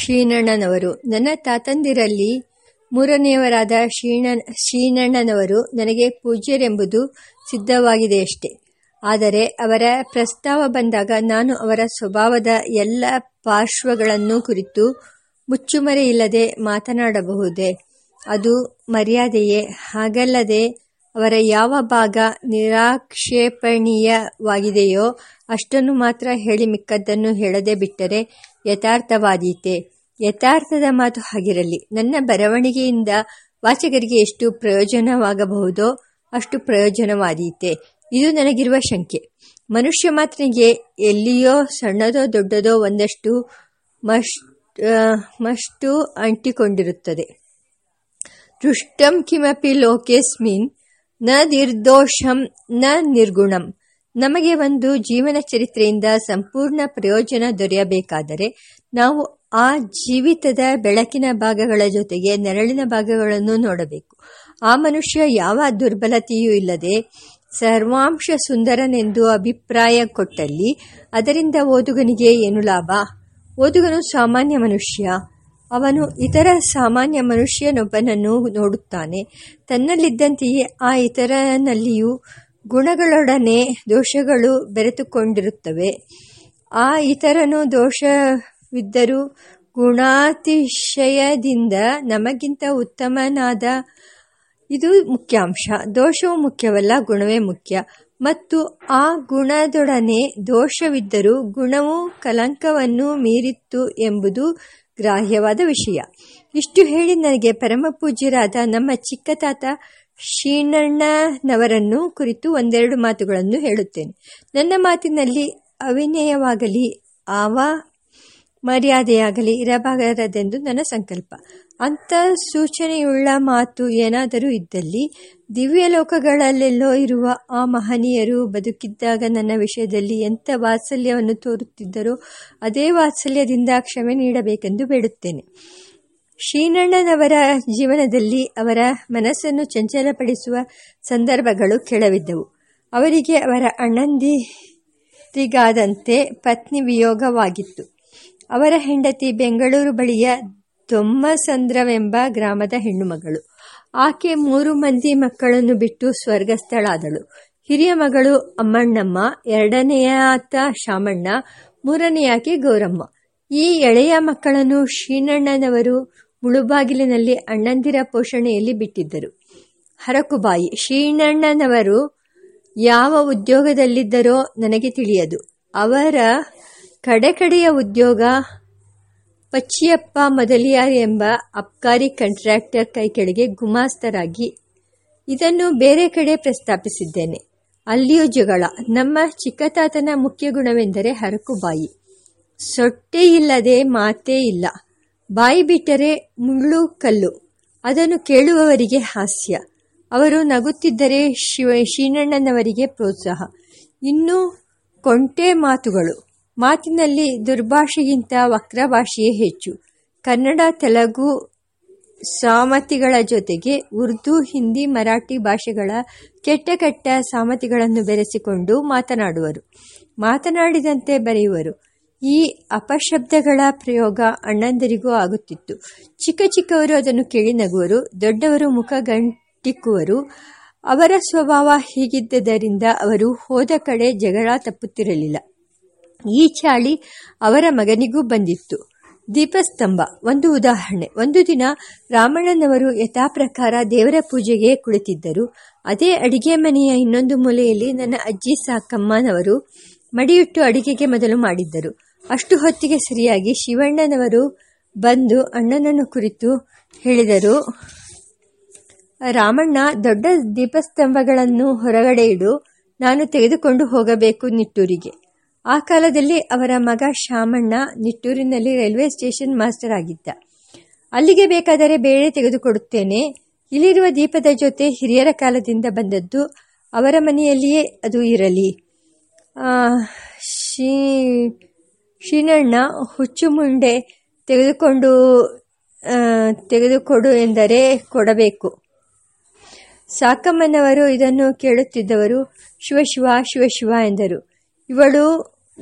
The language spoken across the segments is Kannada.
ಶ್ರೀನಣ್ಣನವರು. ನನ್ನ ತಾತಂದಿರಲ್ಲಿ ಮೂರನೆಯವರಾದ ಶ್ರೀಣ, ಶ್ರೀನಣ್ಣನವರು ನನಗೆ ಪೂಜ್ಯರೆಂಬುದು ಸಿದ್ಧವಾಗಿದೆಯಷ್ಟೆ ಆದರೆ ಅವರ ಪ್ರಸ್ತಾವ ಬಂದಾಗ ನಾನು ಅವರ ಸ್ವಭಾವದ ಎಲ್ಲ ಪಾರ್ಶ್ವಗಳನ್ನು ಕುರಿತು ಮುಚ್ಚುಮರೆಯಿಲ್ಲದೆ ಮಾತನಾಡಬಹುದೇ? ಅದು ಮರ್ಯಾದೆಯೇ? ಹಾಗಲ್ಲದೆ ಅವರ ಯಾವ ಭಾಗ ನಿರಾಕ್ಷೇಪಣೀಯವಾಗಿದೆಯೋ ಅಷ್ಟನ್ನು ಮಾತ್ರ ಹೇಳಿ ಮಿಕ್ಕದ್ದನ್ನು ಹೇಳದೆ ಬಿಟ್ಟರೆ ಯಥಾರ್ಥವಾದೀತೆ. ಯಥಾರ್ಥದ ಮಾತು ಹಾಗಿರಲಿ. ನನ್ನ ಬರವಣಿಗೆಯಿಂದ ವಾಚಕರಿಗೆ ಎಷ್ಟು ಪ್ರಯೋಜನವಾಗಬಹುದೋ ಅಷ್ಟು ಪ್ರಯೋಜನವಾದೀತೆ. ಇದು ನನಗಿರುವ ಶಂಕೆ. ಮನುಷ್ಯ ಮಾತ್ರನಿಗೆ ಎಲ್ಲಿಯೋ ಸಣ್ಣದೋ ದೊಡ್ಡದೋ ಒಂದಷ್ಟು ಮಷ್ ಮಷ್ಟು ಅಂಟಿಕೊಂಡಿರುತ್ತದೆ. ದೃಷ್ಟಂ ಕಿಮಪಿ ಲೋಕೇಸ್ಮಿನ್ನ ನಿರ್ದೋಷಂ ನ ನಿರ್ಗುಣಂ. ನಮಗೆ ಒಂದು ಜೀವನ ಚರಿತ್ರೆಯಿಂದ ಸಂಪೂರ್ಣ ಪ್ರಯೋಜನ ದೊರೆಯಬೇಕಾದರೆ ನಾವು ಆ ಜೀವಿತದ ಬೆಳಕಿನ ಭಾಗಗಳ ಜೊತೆಗೆ ನೆರಳಿನ ಭಾಗಗಳನ್ನು ನೋಡಬೇಕು. ಆ ಮನುಷ್ಯ ಯಾವ ದುರ್ಬಲತೆಯೂ ಇಲ್ಲದೆ ಸರ್ವಾಂಶ ಸುಂದರನೆಂದು ಅಭಿಪ್ರಾಯ ಕೊಟ್ಟಲ್ಲಿ ಅದರಿಂದ ಓದುಗನಿಗೆ ಏನು ಲಾಭ? ಓದುಗನು ಸಾಮಾನ್ಯ ಮನುಷ್ಯ. ಅವನು ಇತರ ಸಾಮಾನ್ಯ ಮನುಷ್ಯನೊಬ್ಬನನ್ನು ನೋಡುತ್ತಾನೆ. ತನ್ನಲ್ಲಿದ್ದಂತೆಯೇ ಆ ಇತರನಲ್ಲಿಯೂ ಗುಣಗಳೊಡನೆ ದೋಷಗಳು ಬೆರೆತುಕೊಂಡಿರುತ್ತವೆ. ಆ ಇತರನು ದೋಷವಿದ್ದರೂ ಗುಣಾತಿಶಯದಿಂದ ನಮಗಿಂತ ಉತ್ತಮನಾದ ಇದು ಮುಖ್ಯಾಂಶ. ದೋಷವು ಮುಖ್ಯವಲ್ಲ, ಗುಣವೇ ಮುಖ್ಯ. ಮತ್ತು ಆ ಗುಣದೊಡನೆ ದೋಷವಿದ್ದರೂ ಗುಣವು ಕಲಂಕವನ್ನು ಮೀರಿತ್ತು ಎಂಬುದು ಗ್ರಾಹ್ಯವಾದ ವಿಷಯ. ಇಷ್ಟು ಹೇಳಿ ನನಗೆ ಪರಮಪೂಜ್ಯರಾದ ನಮ್ಮ ಚಿಕ್ಕ ತಾತ ಶ್ರೀನಣ್ಣನವರನ್ನು ಕುರಿತು ಒಂದೆರಡು ಮಾತುಗಳನ್ನು ಹೇಳುತ್ತೇನೆ. ನನ್ನ ಮಾತಿನಲ್ಲಿ ಅವಿನಯವಾಗಲಿ, ಆವ ಮರ್ಯಾದೆಯಾಗಲಿ ಇರಬಾರದೆಂದು ನನ್ನ ಸಂಕಲ್ಪ. ಅಂಥ ಸೂಚನೆಯುಳ್ಳ ಮಾತು ಏನಾದರೂ ಇದ್ದಲ್ಲಿ, ದಿವ್ಯ ಲೋಕಗಳಲ್ಲೆಲ್ಲೋ ಇರುವ ಆ ಮಹನೀಯರು ಬದುಕಿದ್ದಾಗ ನನ್ನ ವಿಷಯದಲ್ಲಿ ಎಂಥ ವಾತ್ಸಲ್ಯವನ್ನು ತೋರುತ್ತಿದ್ದರೋ, ಅದೇ ವಾತ್ಸಲ್ಯದಿಂದ ಕ್ಷಮೆ ನೀಡಬೇಕೆಂದು ಬೇಡುತ್ತೇನೆ. ಶ್ರೀನಣ್ಣನವರ ಜೀವನದಲ್ಲಿ ಅವರ ಮನಸ್ಸನ್ನು ಚಂಚಲಪಡಿಸುವ ಸಂದರ್ಭಗಳು ಕೆಳವಿದ್ದವು. ಅವರಿಗೆ ಅವರ ಅಣ್ಣಂದಿರಿಗಾದಂತೆ ಪತ್ನಿ ವಿಯೋಗವಾಗಿತ್ತು. ಅವರ ಹೆಂಡತಿ ಬೆಂಗಳೂರು ಬಳಿಯ ದೊಮ್ಮಸಂದ್ರವೆಂಬ ಗ್ರಾಮದ ಹೆಣ್ಣುಮಗಳು. ಆಕೆ ಮೂರು ಮಂದಿ ಮಕ್ಕಳನ್ನು ಬಿಟ್ಟು ಸ್ವರ್ಗಸ್ಥಳಾದಳು. ಹಿರಿಯ ಮಗಳು ಅಮ್ಮಣ್ಣಮ್ಮ, ಎರಡನೆಯಾತ ಶಾಮಣ್ಣ ಮೂರನೆಯಾಕೆ ಗೌರಮ್ಮ. ಈ ಎಳೆಯ ಮಕ್ಕಳನ್ನು ಶ್ರೀನಣ್ಣನವರು ಮುಳುಬಾಗಿಲಿನಲ್ಲಿ ಅಣ್ಣಂದಿರ ಪೋಷಣೆಯಲ್ಲಿ ಬಿಟ್ಟಿದ್ದರು. ಹರಕುಬಾಯಿ ಶ್ರೀಣ್ಣನವರು ಯಾವ ಉದ್ಯೋಗದಲ್ಲಿದ್ದರೋ ನನಗೆ ತಿಳಿಯದು. ಅವರ ಕಡೆಕಡೆಯ ಉದ್ಯೋಗ ಪಚ್ಚಿಯಪ್ಪ ಮೊದಲಿಯಾರ್ ಎಂಬ ಅಬ್ಕಾರಿ ಕಾಂಟ್ರಾಕ್ಟರ್ ಕೈಕೆಳಗೆ ಗುಮಾಸ್ತರಾಗಿ ಇದನ್ನು ಬೇರೆ ಕಡೆ ಪ್ರಸ್ತಾಪಿಸಿದ್ದೇನೆ. ಅಲ್ಲಿಯೂ ಜಗಳ. ನಮ್ಮ ಚಿಕ್ಕತಾತನ ಮುಖ್ಯ ಗುಣವೆಂದರೆ ಹರಕುಬಾಯಿ ಸೊಟ್ಟೆ ಇಲ್ಲದೆ ಮಾತೇ ಇಲ್ಲ. ಬಾಯಿ ಬಿಟ್ಟರೆ ಮುಳ್ಳು ಕಲ್ಲು. ಅದನ್ನು ಕೇಳುವವರಿಗೆ ಹಾಸ್ಯ. ಅವರು ನಗುತ್ತಿದ್ದರೆ ಶಿವ ಶೀನಣ್ಣನವರಿಗೆ ಪ್ರೋತ್ಸಾಹ. ಇನ್ನು ಕೊಂಟೆ ಮಾತುಗಳು. ಮಾತಿನಲ್ಲಿ ದುರ್ಭಾಷೆಗಿಂತ ವಕ್ರಭಾಷೆಯೇ ಹೆಚ್ಚು. ಕನ್ನಡ, ತೆಲುಗು ಸಾಮತಿಗಳ ಜೊತೆಗೆ ಉರ್ದು, ಹಿಂದಿ, ಮರಾಠಿ ಭಾಷೆಗಳ ಕೆಟ್ಟ ಕೆಟ್ಟ ಸಾಮತಿಗಳನ್ನು ಬೆರೆಸಿಕೊಂಡು ಮಾತನಾಡುವರು. ಮಾತನಾಡಿದಂತೆ ಬರೆಯುವರು. ಈ ಅಪಶಬ್ದಗಳ ಪ್ರಯೋಗ ಅಣ್ಣಂದರಿಗೂ ಆಗುತ್ತಿತ್ತು. ಚಿಕ್ಕ ಚಿಕ್ಕವರು ಅದನ್ನು ಕೇಳಿ ನಗುವರು. ದೊಡ್ಡವರು ಮುಖ ಗಂಟಿಕ್ಕುವರು ಅವರ ಸ್ವಭಾವ ಹೀಗಿದ್ದರಿಂದ ಅವರು ಹೋದ ಕಡೆ ಜಗಳ ತಪ್ಪುತ್ತಿರಲಿಲ್ಲ. ಈ ಚಾಳಿ ಅವರ ಮಗನಿಗೂ ಬಂದಿತ್ತು. ದೀಪಸ್ತಂಭ, ಒಂದು ಉದಾಹರಣೆ. ಒಂದು ದಿನ ರಾಮಣ್ಣನವರು ಯಥಾಪ್ರಕಾರ ದೇವರ ಪೂಜೆಗೆ ಕುಳಿತಿದ್ದರು. ಅದೇ ಅಡಿಗೆ ಮನೆಯ ಇನ್ನೊಂದು ಮೂಲೆಯಲ್ಲಿ ನನ್ನ ಅಜ್ಜಿ ಸಾಕಮ್ಮನವರು ಮಡಿಯಿಟ್ಟು ಅಡಿಗೆಗೆ ಮೊದಲು ಮಾಡಿದ್ದರು. ಅಷ್ಟು ಹೊತ್ತಿಗೆ ಸರಿಯಾಗಿ ಶಿವಣ್ಣನವರು ಬಂದು ಅಣ್ಣನನ್ನು ಕುರಿತು ಹೇಳಿದರು. ರಾಮಣ್ಣ, ದೊಡ್ಡ ದೀಪಸ್ತಂಭಗಳನ್ನು ಹೊರಗಡೆ ಇಡು, ನಾನು ತೆಗೆದುಕೊಂಡು ಹೋಗಬೇಕು ನಿಟ್ಟೂರಿಗೆ. ಆ ಕಾಲದಲ್ಲಿ ಅವರ ಮಗ ಶಾಮಣ್ಣ ನಿಟ್ಟೂರಿನಲ್ಲಿ ರೈಲ್ವೆ ಸ್ಟೇಷನ್ ಮಾಸ್ಟರ್ ಆಗಿದ್ದ. ಅಲ್ಲಿಗೆ ಬೇಕಾದರೆ ಬೇಳೆ ತೆಗೆದುಕೊಡುತ್ತೇನೆ. ಇಲ್ಲಿರುವ ದೀಪದ ಜೊತೆ ಹಿರಿಯರ ಕಾಲದಿಂದ ಬಂದದ್ದು ಅವರ ಮನೆಯಲ್ಲಿಯೇ ಅದು ಇರಲಿ. ಶ್ರೀ ಶ್ರೀನಣ್ಣ ಹುಚ್ಚು ಮುಂಡೆ ತೆಗೆದುಕೊಂಡು ತೆಗೆದುಕೊಡು ಎಂದರೆ ಕೊಡಬೇಕು. ಸಾಕಮ್ಮನವರು ಇದನ್ನು ಕೇಳುತ್ತಿದ್ದವರು ಶಿವಶಿವ ಶಿವಶಿವ ಎಂದರು. ಇವಳು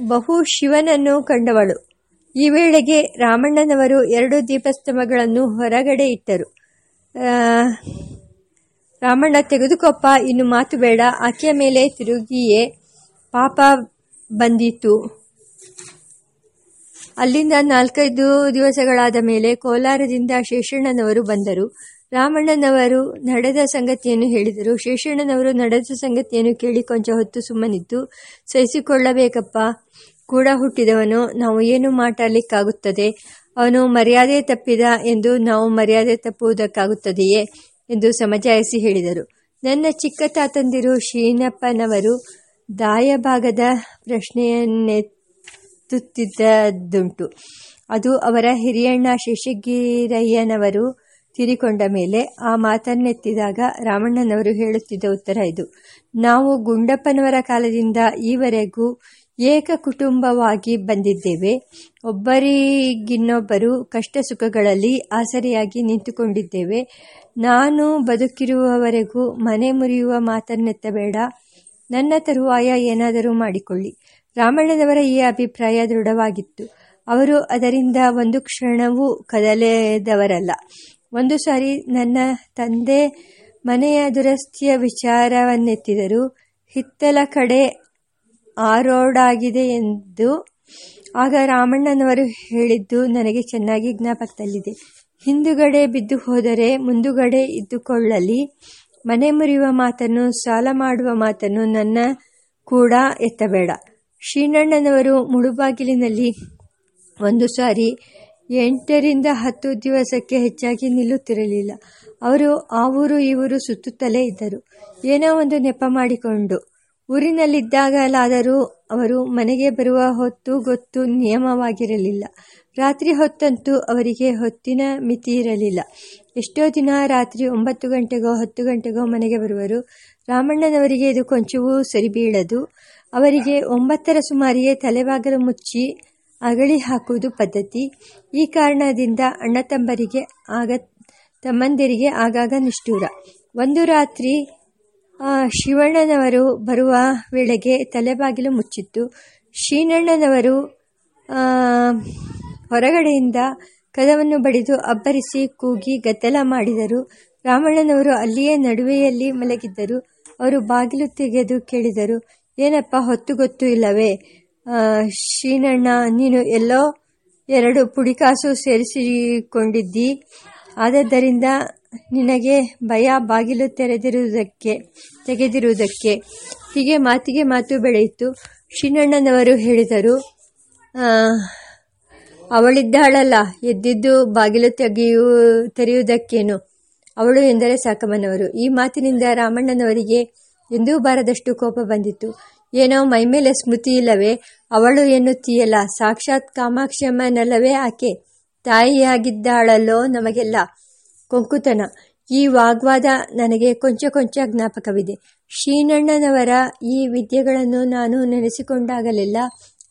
ಬಹು ಶಿವನನ್ನು ಕಂಡವಳು. ಈ ವೇಳೆಗೆ ರಾಮಣ್ಣನವರು ಎರಡು ದೀಪಸ್ತಂಭಗಳನ್ನು ಹೊರಗಡೆ ಇಟ್ಟರು. ರಾಮಣ್ಣ, ತೆಗೆದುಕೊಪ್ಪ, ಇನ್ನು ಮಾತು ಬೇಡ. ಆಕೆಯ ಮೇಲೆ ತಿರುಗಿಯೇ ಪಾಪ ಬಂದಿತು ಅಲ್ಲಿಂದ ನಾಲ್ಕೈದು ದಿವಸಗಳಾದ ಮೇಲೆ ಕೋಲಾರದಿಂದ ಶೇಷಣ್ಣನವರು ಬಂದರು. ರಾಮಣ್ಣನವರು ನಡೆದ ಸಂಗತಿಯನ್ನು ಹೇಳಿದರು. ಶೇಷಣ್ಣನವರು ನಡೆದ ಸಂಗತಿಯನ್ನು ಕೇಳಿ ಕೊಂಚ ಹೊತ್ತು ಸುಮ್ಮನಿದ್ದು, ಸಹಿಸಿಕೊಳ್ಳಬೇಕಪ್ಪ, ಕೂಡ ಹುಟ್ಟಿದವನು, ನಾವು ಏನು ಮಾಡಲಿಕ್ಕಾಗುತ್ತದೆ ಅವನು ಮರ್ಯಾದೆ ತಪ್ಪಿದ ಎಂದು ನಾವು ಮರ್ಯಾದೆ ತಪ್ಪುವುದಕ್ಕಾಗುತ್ತದೆಯೇ ಎಂದು ಸಮಜಾಯಿಸಿ ಹೇಳಿದರು. ನನ್ನ ಚಿಕ್ಕ ತಾತಂದಿರು ಶೀನಪ್ಪನವರು ದಾಯಭಾಗದ ಪ್ರಶ್ನೆಯನ್ನೆತ್ತುತ್ತಿದ್ದುಂಟು ಅದು ಅವರ ಹಿರಿಯಣ್ಣ ಶೇಷಗಿರಯ್ಯನವರು ತೀರಿಕೊಂಡ ಮೇಲೆ ಆ ಮಾತನ್ನೆತ್ತಿದಾಗ ರಾಮಣ್ಣನವರು ಹೇಳುತ್ತಿದ್ದ ಉತ್ತರ ಇದು. ನಾವು ಗುಂಡಪ್ಪನವರ ಕಾಲದಿಂದ ಈವರೆಗೂ ಏಕ ಕುಟುಂಬವಾಗಿ ಬಂದಿದ್ದೇವೆ. ಒಬ್ಬರಿಗಿನ್ನೊಬ್ಬರು ಕಷ್ಟ ಸುಖಗಳಲ್ಲಿ ಆಸರೆಯಾಗಿ ನಿಂತುಕೊಂಡಿದ್ದೇವೆ. ನಾನು ಬದುಕಿರುವವರೆಗೂ ಮನೆ ಮುರಿಯುವ ಮಾತನ್ನೆತ್ತಬೇಡ. ನನ್ನ ತರುವಾಯ ಏನಾದರೂ ಮಾಡಿಕೊಳ್ಳಿ. ರಾಮಣ್ಣನವರ ಈ ಅಭಿಪ್ರಾಯ ದೃಢವಾಗಿತ್ತು. ಅವರು ಅದರಿಂದ ಒಂದು ಕ್ಷಣವೂ ಕದಲೆದವರಲ್ಲ. ಒಂದು ಸಾರಿ ನನ್ನ ತಂದೆ ಮನೆಯ ದುರಸ್ತಿಯ ವಿಚಾರವನ್ನೆತ್ತಿದರು. ಹಿತ್ತಲ ಕಡೆ ಆರೋಡಾಗಿದೆ ಎಂದು ಆಗ ರಾಮಣ್ಣನವರು ಹೇಳಿದ್ದು ನನಗೆ ಚೆನ್ನಾಗಿ ಜ್ಞಾಪಕದಲ್ಲಿದೆ. ಹಿಂದುಗಡೆ ಬಿದ್ದು ಹೋದರೆ ಮುಂದುಗಡೆ ಇದ್ದುಕೊಳ್ಳಲಿ. ಮನೆ ಮುರಿಯುವ ಮಾತನ್ನು, ಸಾಲ ಮಾಡುವ ಮಾತನ್ನು ನನ್ನ ಕೂಡ ಎತ್ತಬೇಡ. ಶ್ರೀನಣ್ಣನವರು ಮುಳುಬಾಗಿಲಿನಲ್ಲಿ ಒಂದು ಸಾರಿ ಎಂಟರಿಂದ ಹತ್ತು ದಿವಸಕ್ಕೆ ಹೆಚ್ಚಾಗಿ ನಿಲ್ಲುತ್ತಿರಲಿಲ್ಲ. ಅವರು ಆ ಊರು ಈ ಊರು ಸುತ್ತುತ್ತಲೇ ಇದ್ದರು. ಏನೋ ಒಂದು ನೆಪ ಮಾಡಿಕೊಂಡು ಊರಿನಲ್ಲಿದ್ದಾಗಲಾದರೂ ಅವರು ಮನೆಗೆ ಬರುವ ಹೊತ್ತು ಗೊತ್ತು ನಿಯಮವಾಗಿರಲಿಲ್ಲ. ರಾತ್ರಿ ಹೊತ್ತಂತೂ ಅವರಿಗೆ ಹೊತ್ತಿನ ಮಿತಿ ಇರಲಿಲ್ಲ. ಎಷ್ಟೋ ದಿನ ರಾತ್ರಿ ಒಂಬತ್ತು ಗಂಟೆಗೋ ಹತ್ತು ಗಂಟೆಗೋ ಮನೆಗೆ ಬರುವರು. ರಾಮಣ್ಣನವರಿಗೆ ಇದು ಕೊಂಚವೂ ಸರಿಬೀಳದು. ಅವರಿಗೆ ಒಂಬತ್ತರ ಸುಮಾರಿಗೆ ತಲೆಬಾಗಲು ಮುಚ್ಚಿ ಅಗಳಿ ಹಾಕುವುದು ಪದ್ಧತಿ. ಈ ಕಾರಣದಿಂದ ಅಣ್ಣ ತಮ್ಮರಿಗೆ ಆಗ, ತಮ್ಮಂದಿರಿಗೆ ಆಗಾಗ ನಿಷ್ಠೂರ. ಒಂದು ರಾತ್ರಿ ಶಿವಣ್ಣನವರು ಬರುವ ವೇಳೆಗೆ ತಲೆಬಾಗಿಲು ಮುಚ್ಚಿತ್ತು. ಶ್ರೀನಣ್ಣನವರು ಹೊರಗಡೆಯಿಂದ ಕದವನ್ನು ಬಡಿದು ಅಬ್ಬರಿಸಿ ಕೂಗಿ ಗದ್ದಲ ಮಾಡಿದರು. ರಾಮಣ್ಣನವರು ಅಲ್ಲಿಯೇ ನಡುವೆಯಲ್ಲಿ ಮಲಗಿದ್ದರು. ಅವರು ಬಾಗಿಲು ತೆಗೆದು ಕೇಳಿದರು. ಏನಪ್ಪ, ಹೊತ್ತು ಗೊತ್ತು ಇಲ್ಲವೇ? ಶ್ರೀನಣ್ಣ, ನೀನು ಎಲ್ಲೋ ಎರಡು ಪುಡಿಕಾಸು ಸೇರಿಸಿಕೊಂಡಿದ್ದಿ. ಆದ್ದರಿಂದ ನಿನಗೆ ಭಯ ಬಾಗಿಲು ತೆರೆದಿರುವುದಕ್ಕೆ, ತೆಗೆದಿರುವುದಕ್ಕೆ. ಹೀಗೆ ಮಾತಿಗೆ ಮಾತು ಬೆಳೆಯಿತು. ಶ್ರೀನಣ್ಣನವರು ಹೇಳಿದರು ಅವಳಿದ್ದಾಳಲ್ಲ, ಎದ್ದಿದ್ದು ಬಾಗಿಲು ತೆಗೆಯು, ತೆರೆಯುವುದಕ್ಕೇನು? ಅವಳು ಎಂದರೆ ಸಾಕಮ್ಮನವರು. ಈ ಮಾತಿನಿಂದ ರಾಮಣ್ಣನವರಿಗೆ ಎಂದೂ ಬಾರದಷ್ಟು ಕೋಪ ಬಂದಿತ್ತು. ಏನೋ ಮೈಮೇಲೆ ಸ್ಮೃತಿ ಇಲ್ಲವೇ? ಅವಳು ಎನ್ನುತ್ತೀಯಲ್ಲ? ಸಾಕ್ಷಾತ್ ಕಾಮಾಕ್ಷಮ್ಮನಲ್ಲವೇ ಆಕೆ? ತಾಯಿಯಾಗಿದ್ದಾಳಲ್ಲೋ ನಮಗೆಲ್ಲ? ಕೊಂಕುತನ. ಈ ವಾಗ್ವಾದ ನನಗೆ ಕೊಂಚ ಕೊಂಚ ಜ್ಞಾಪಕವಿದೆ. ಶ್ರೀನಣ್ಣನವರ ಈ ವಿದ್ಯೆಗಳನ್ನು ನಾನು ನೆನೆಸಿಕೊಂಡಾಗಲೆಲ್ಲ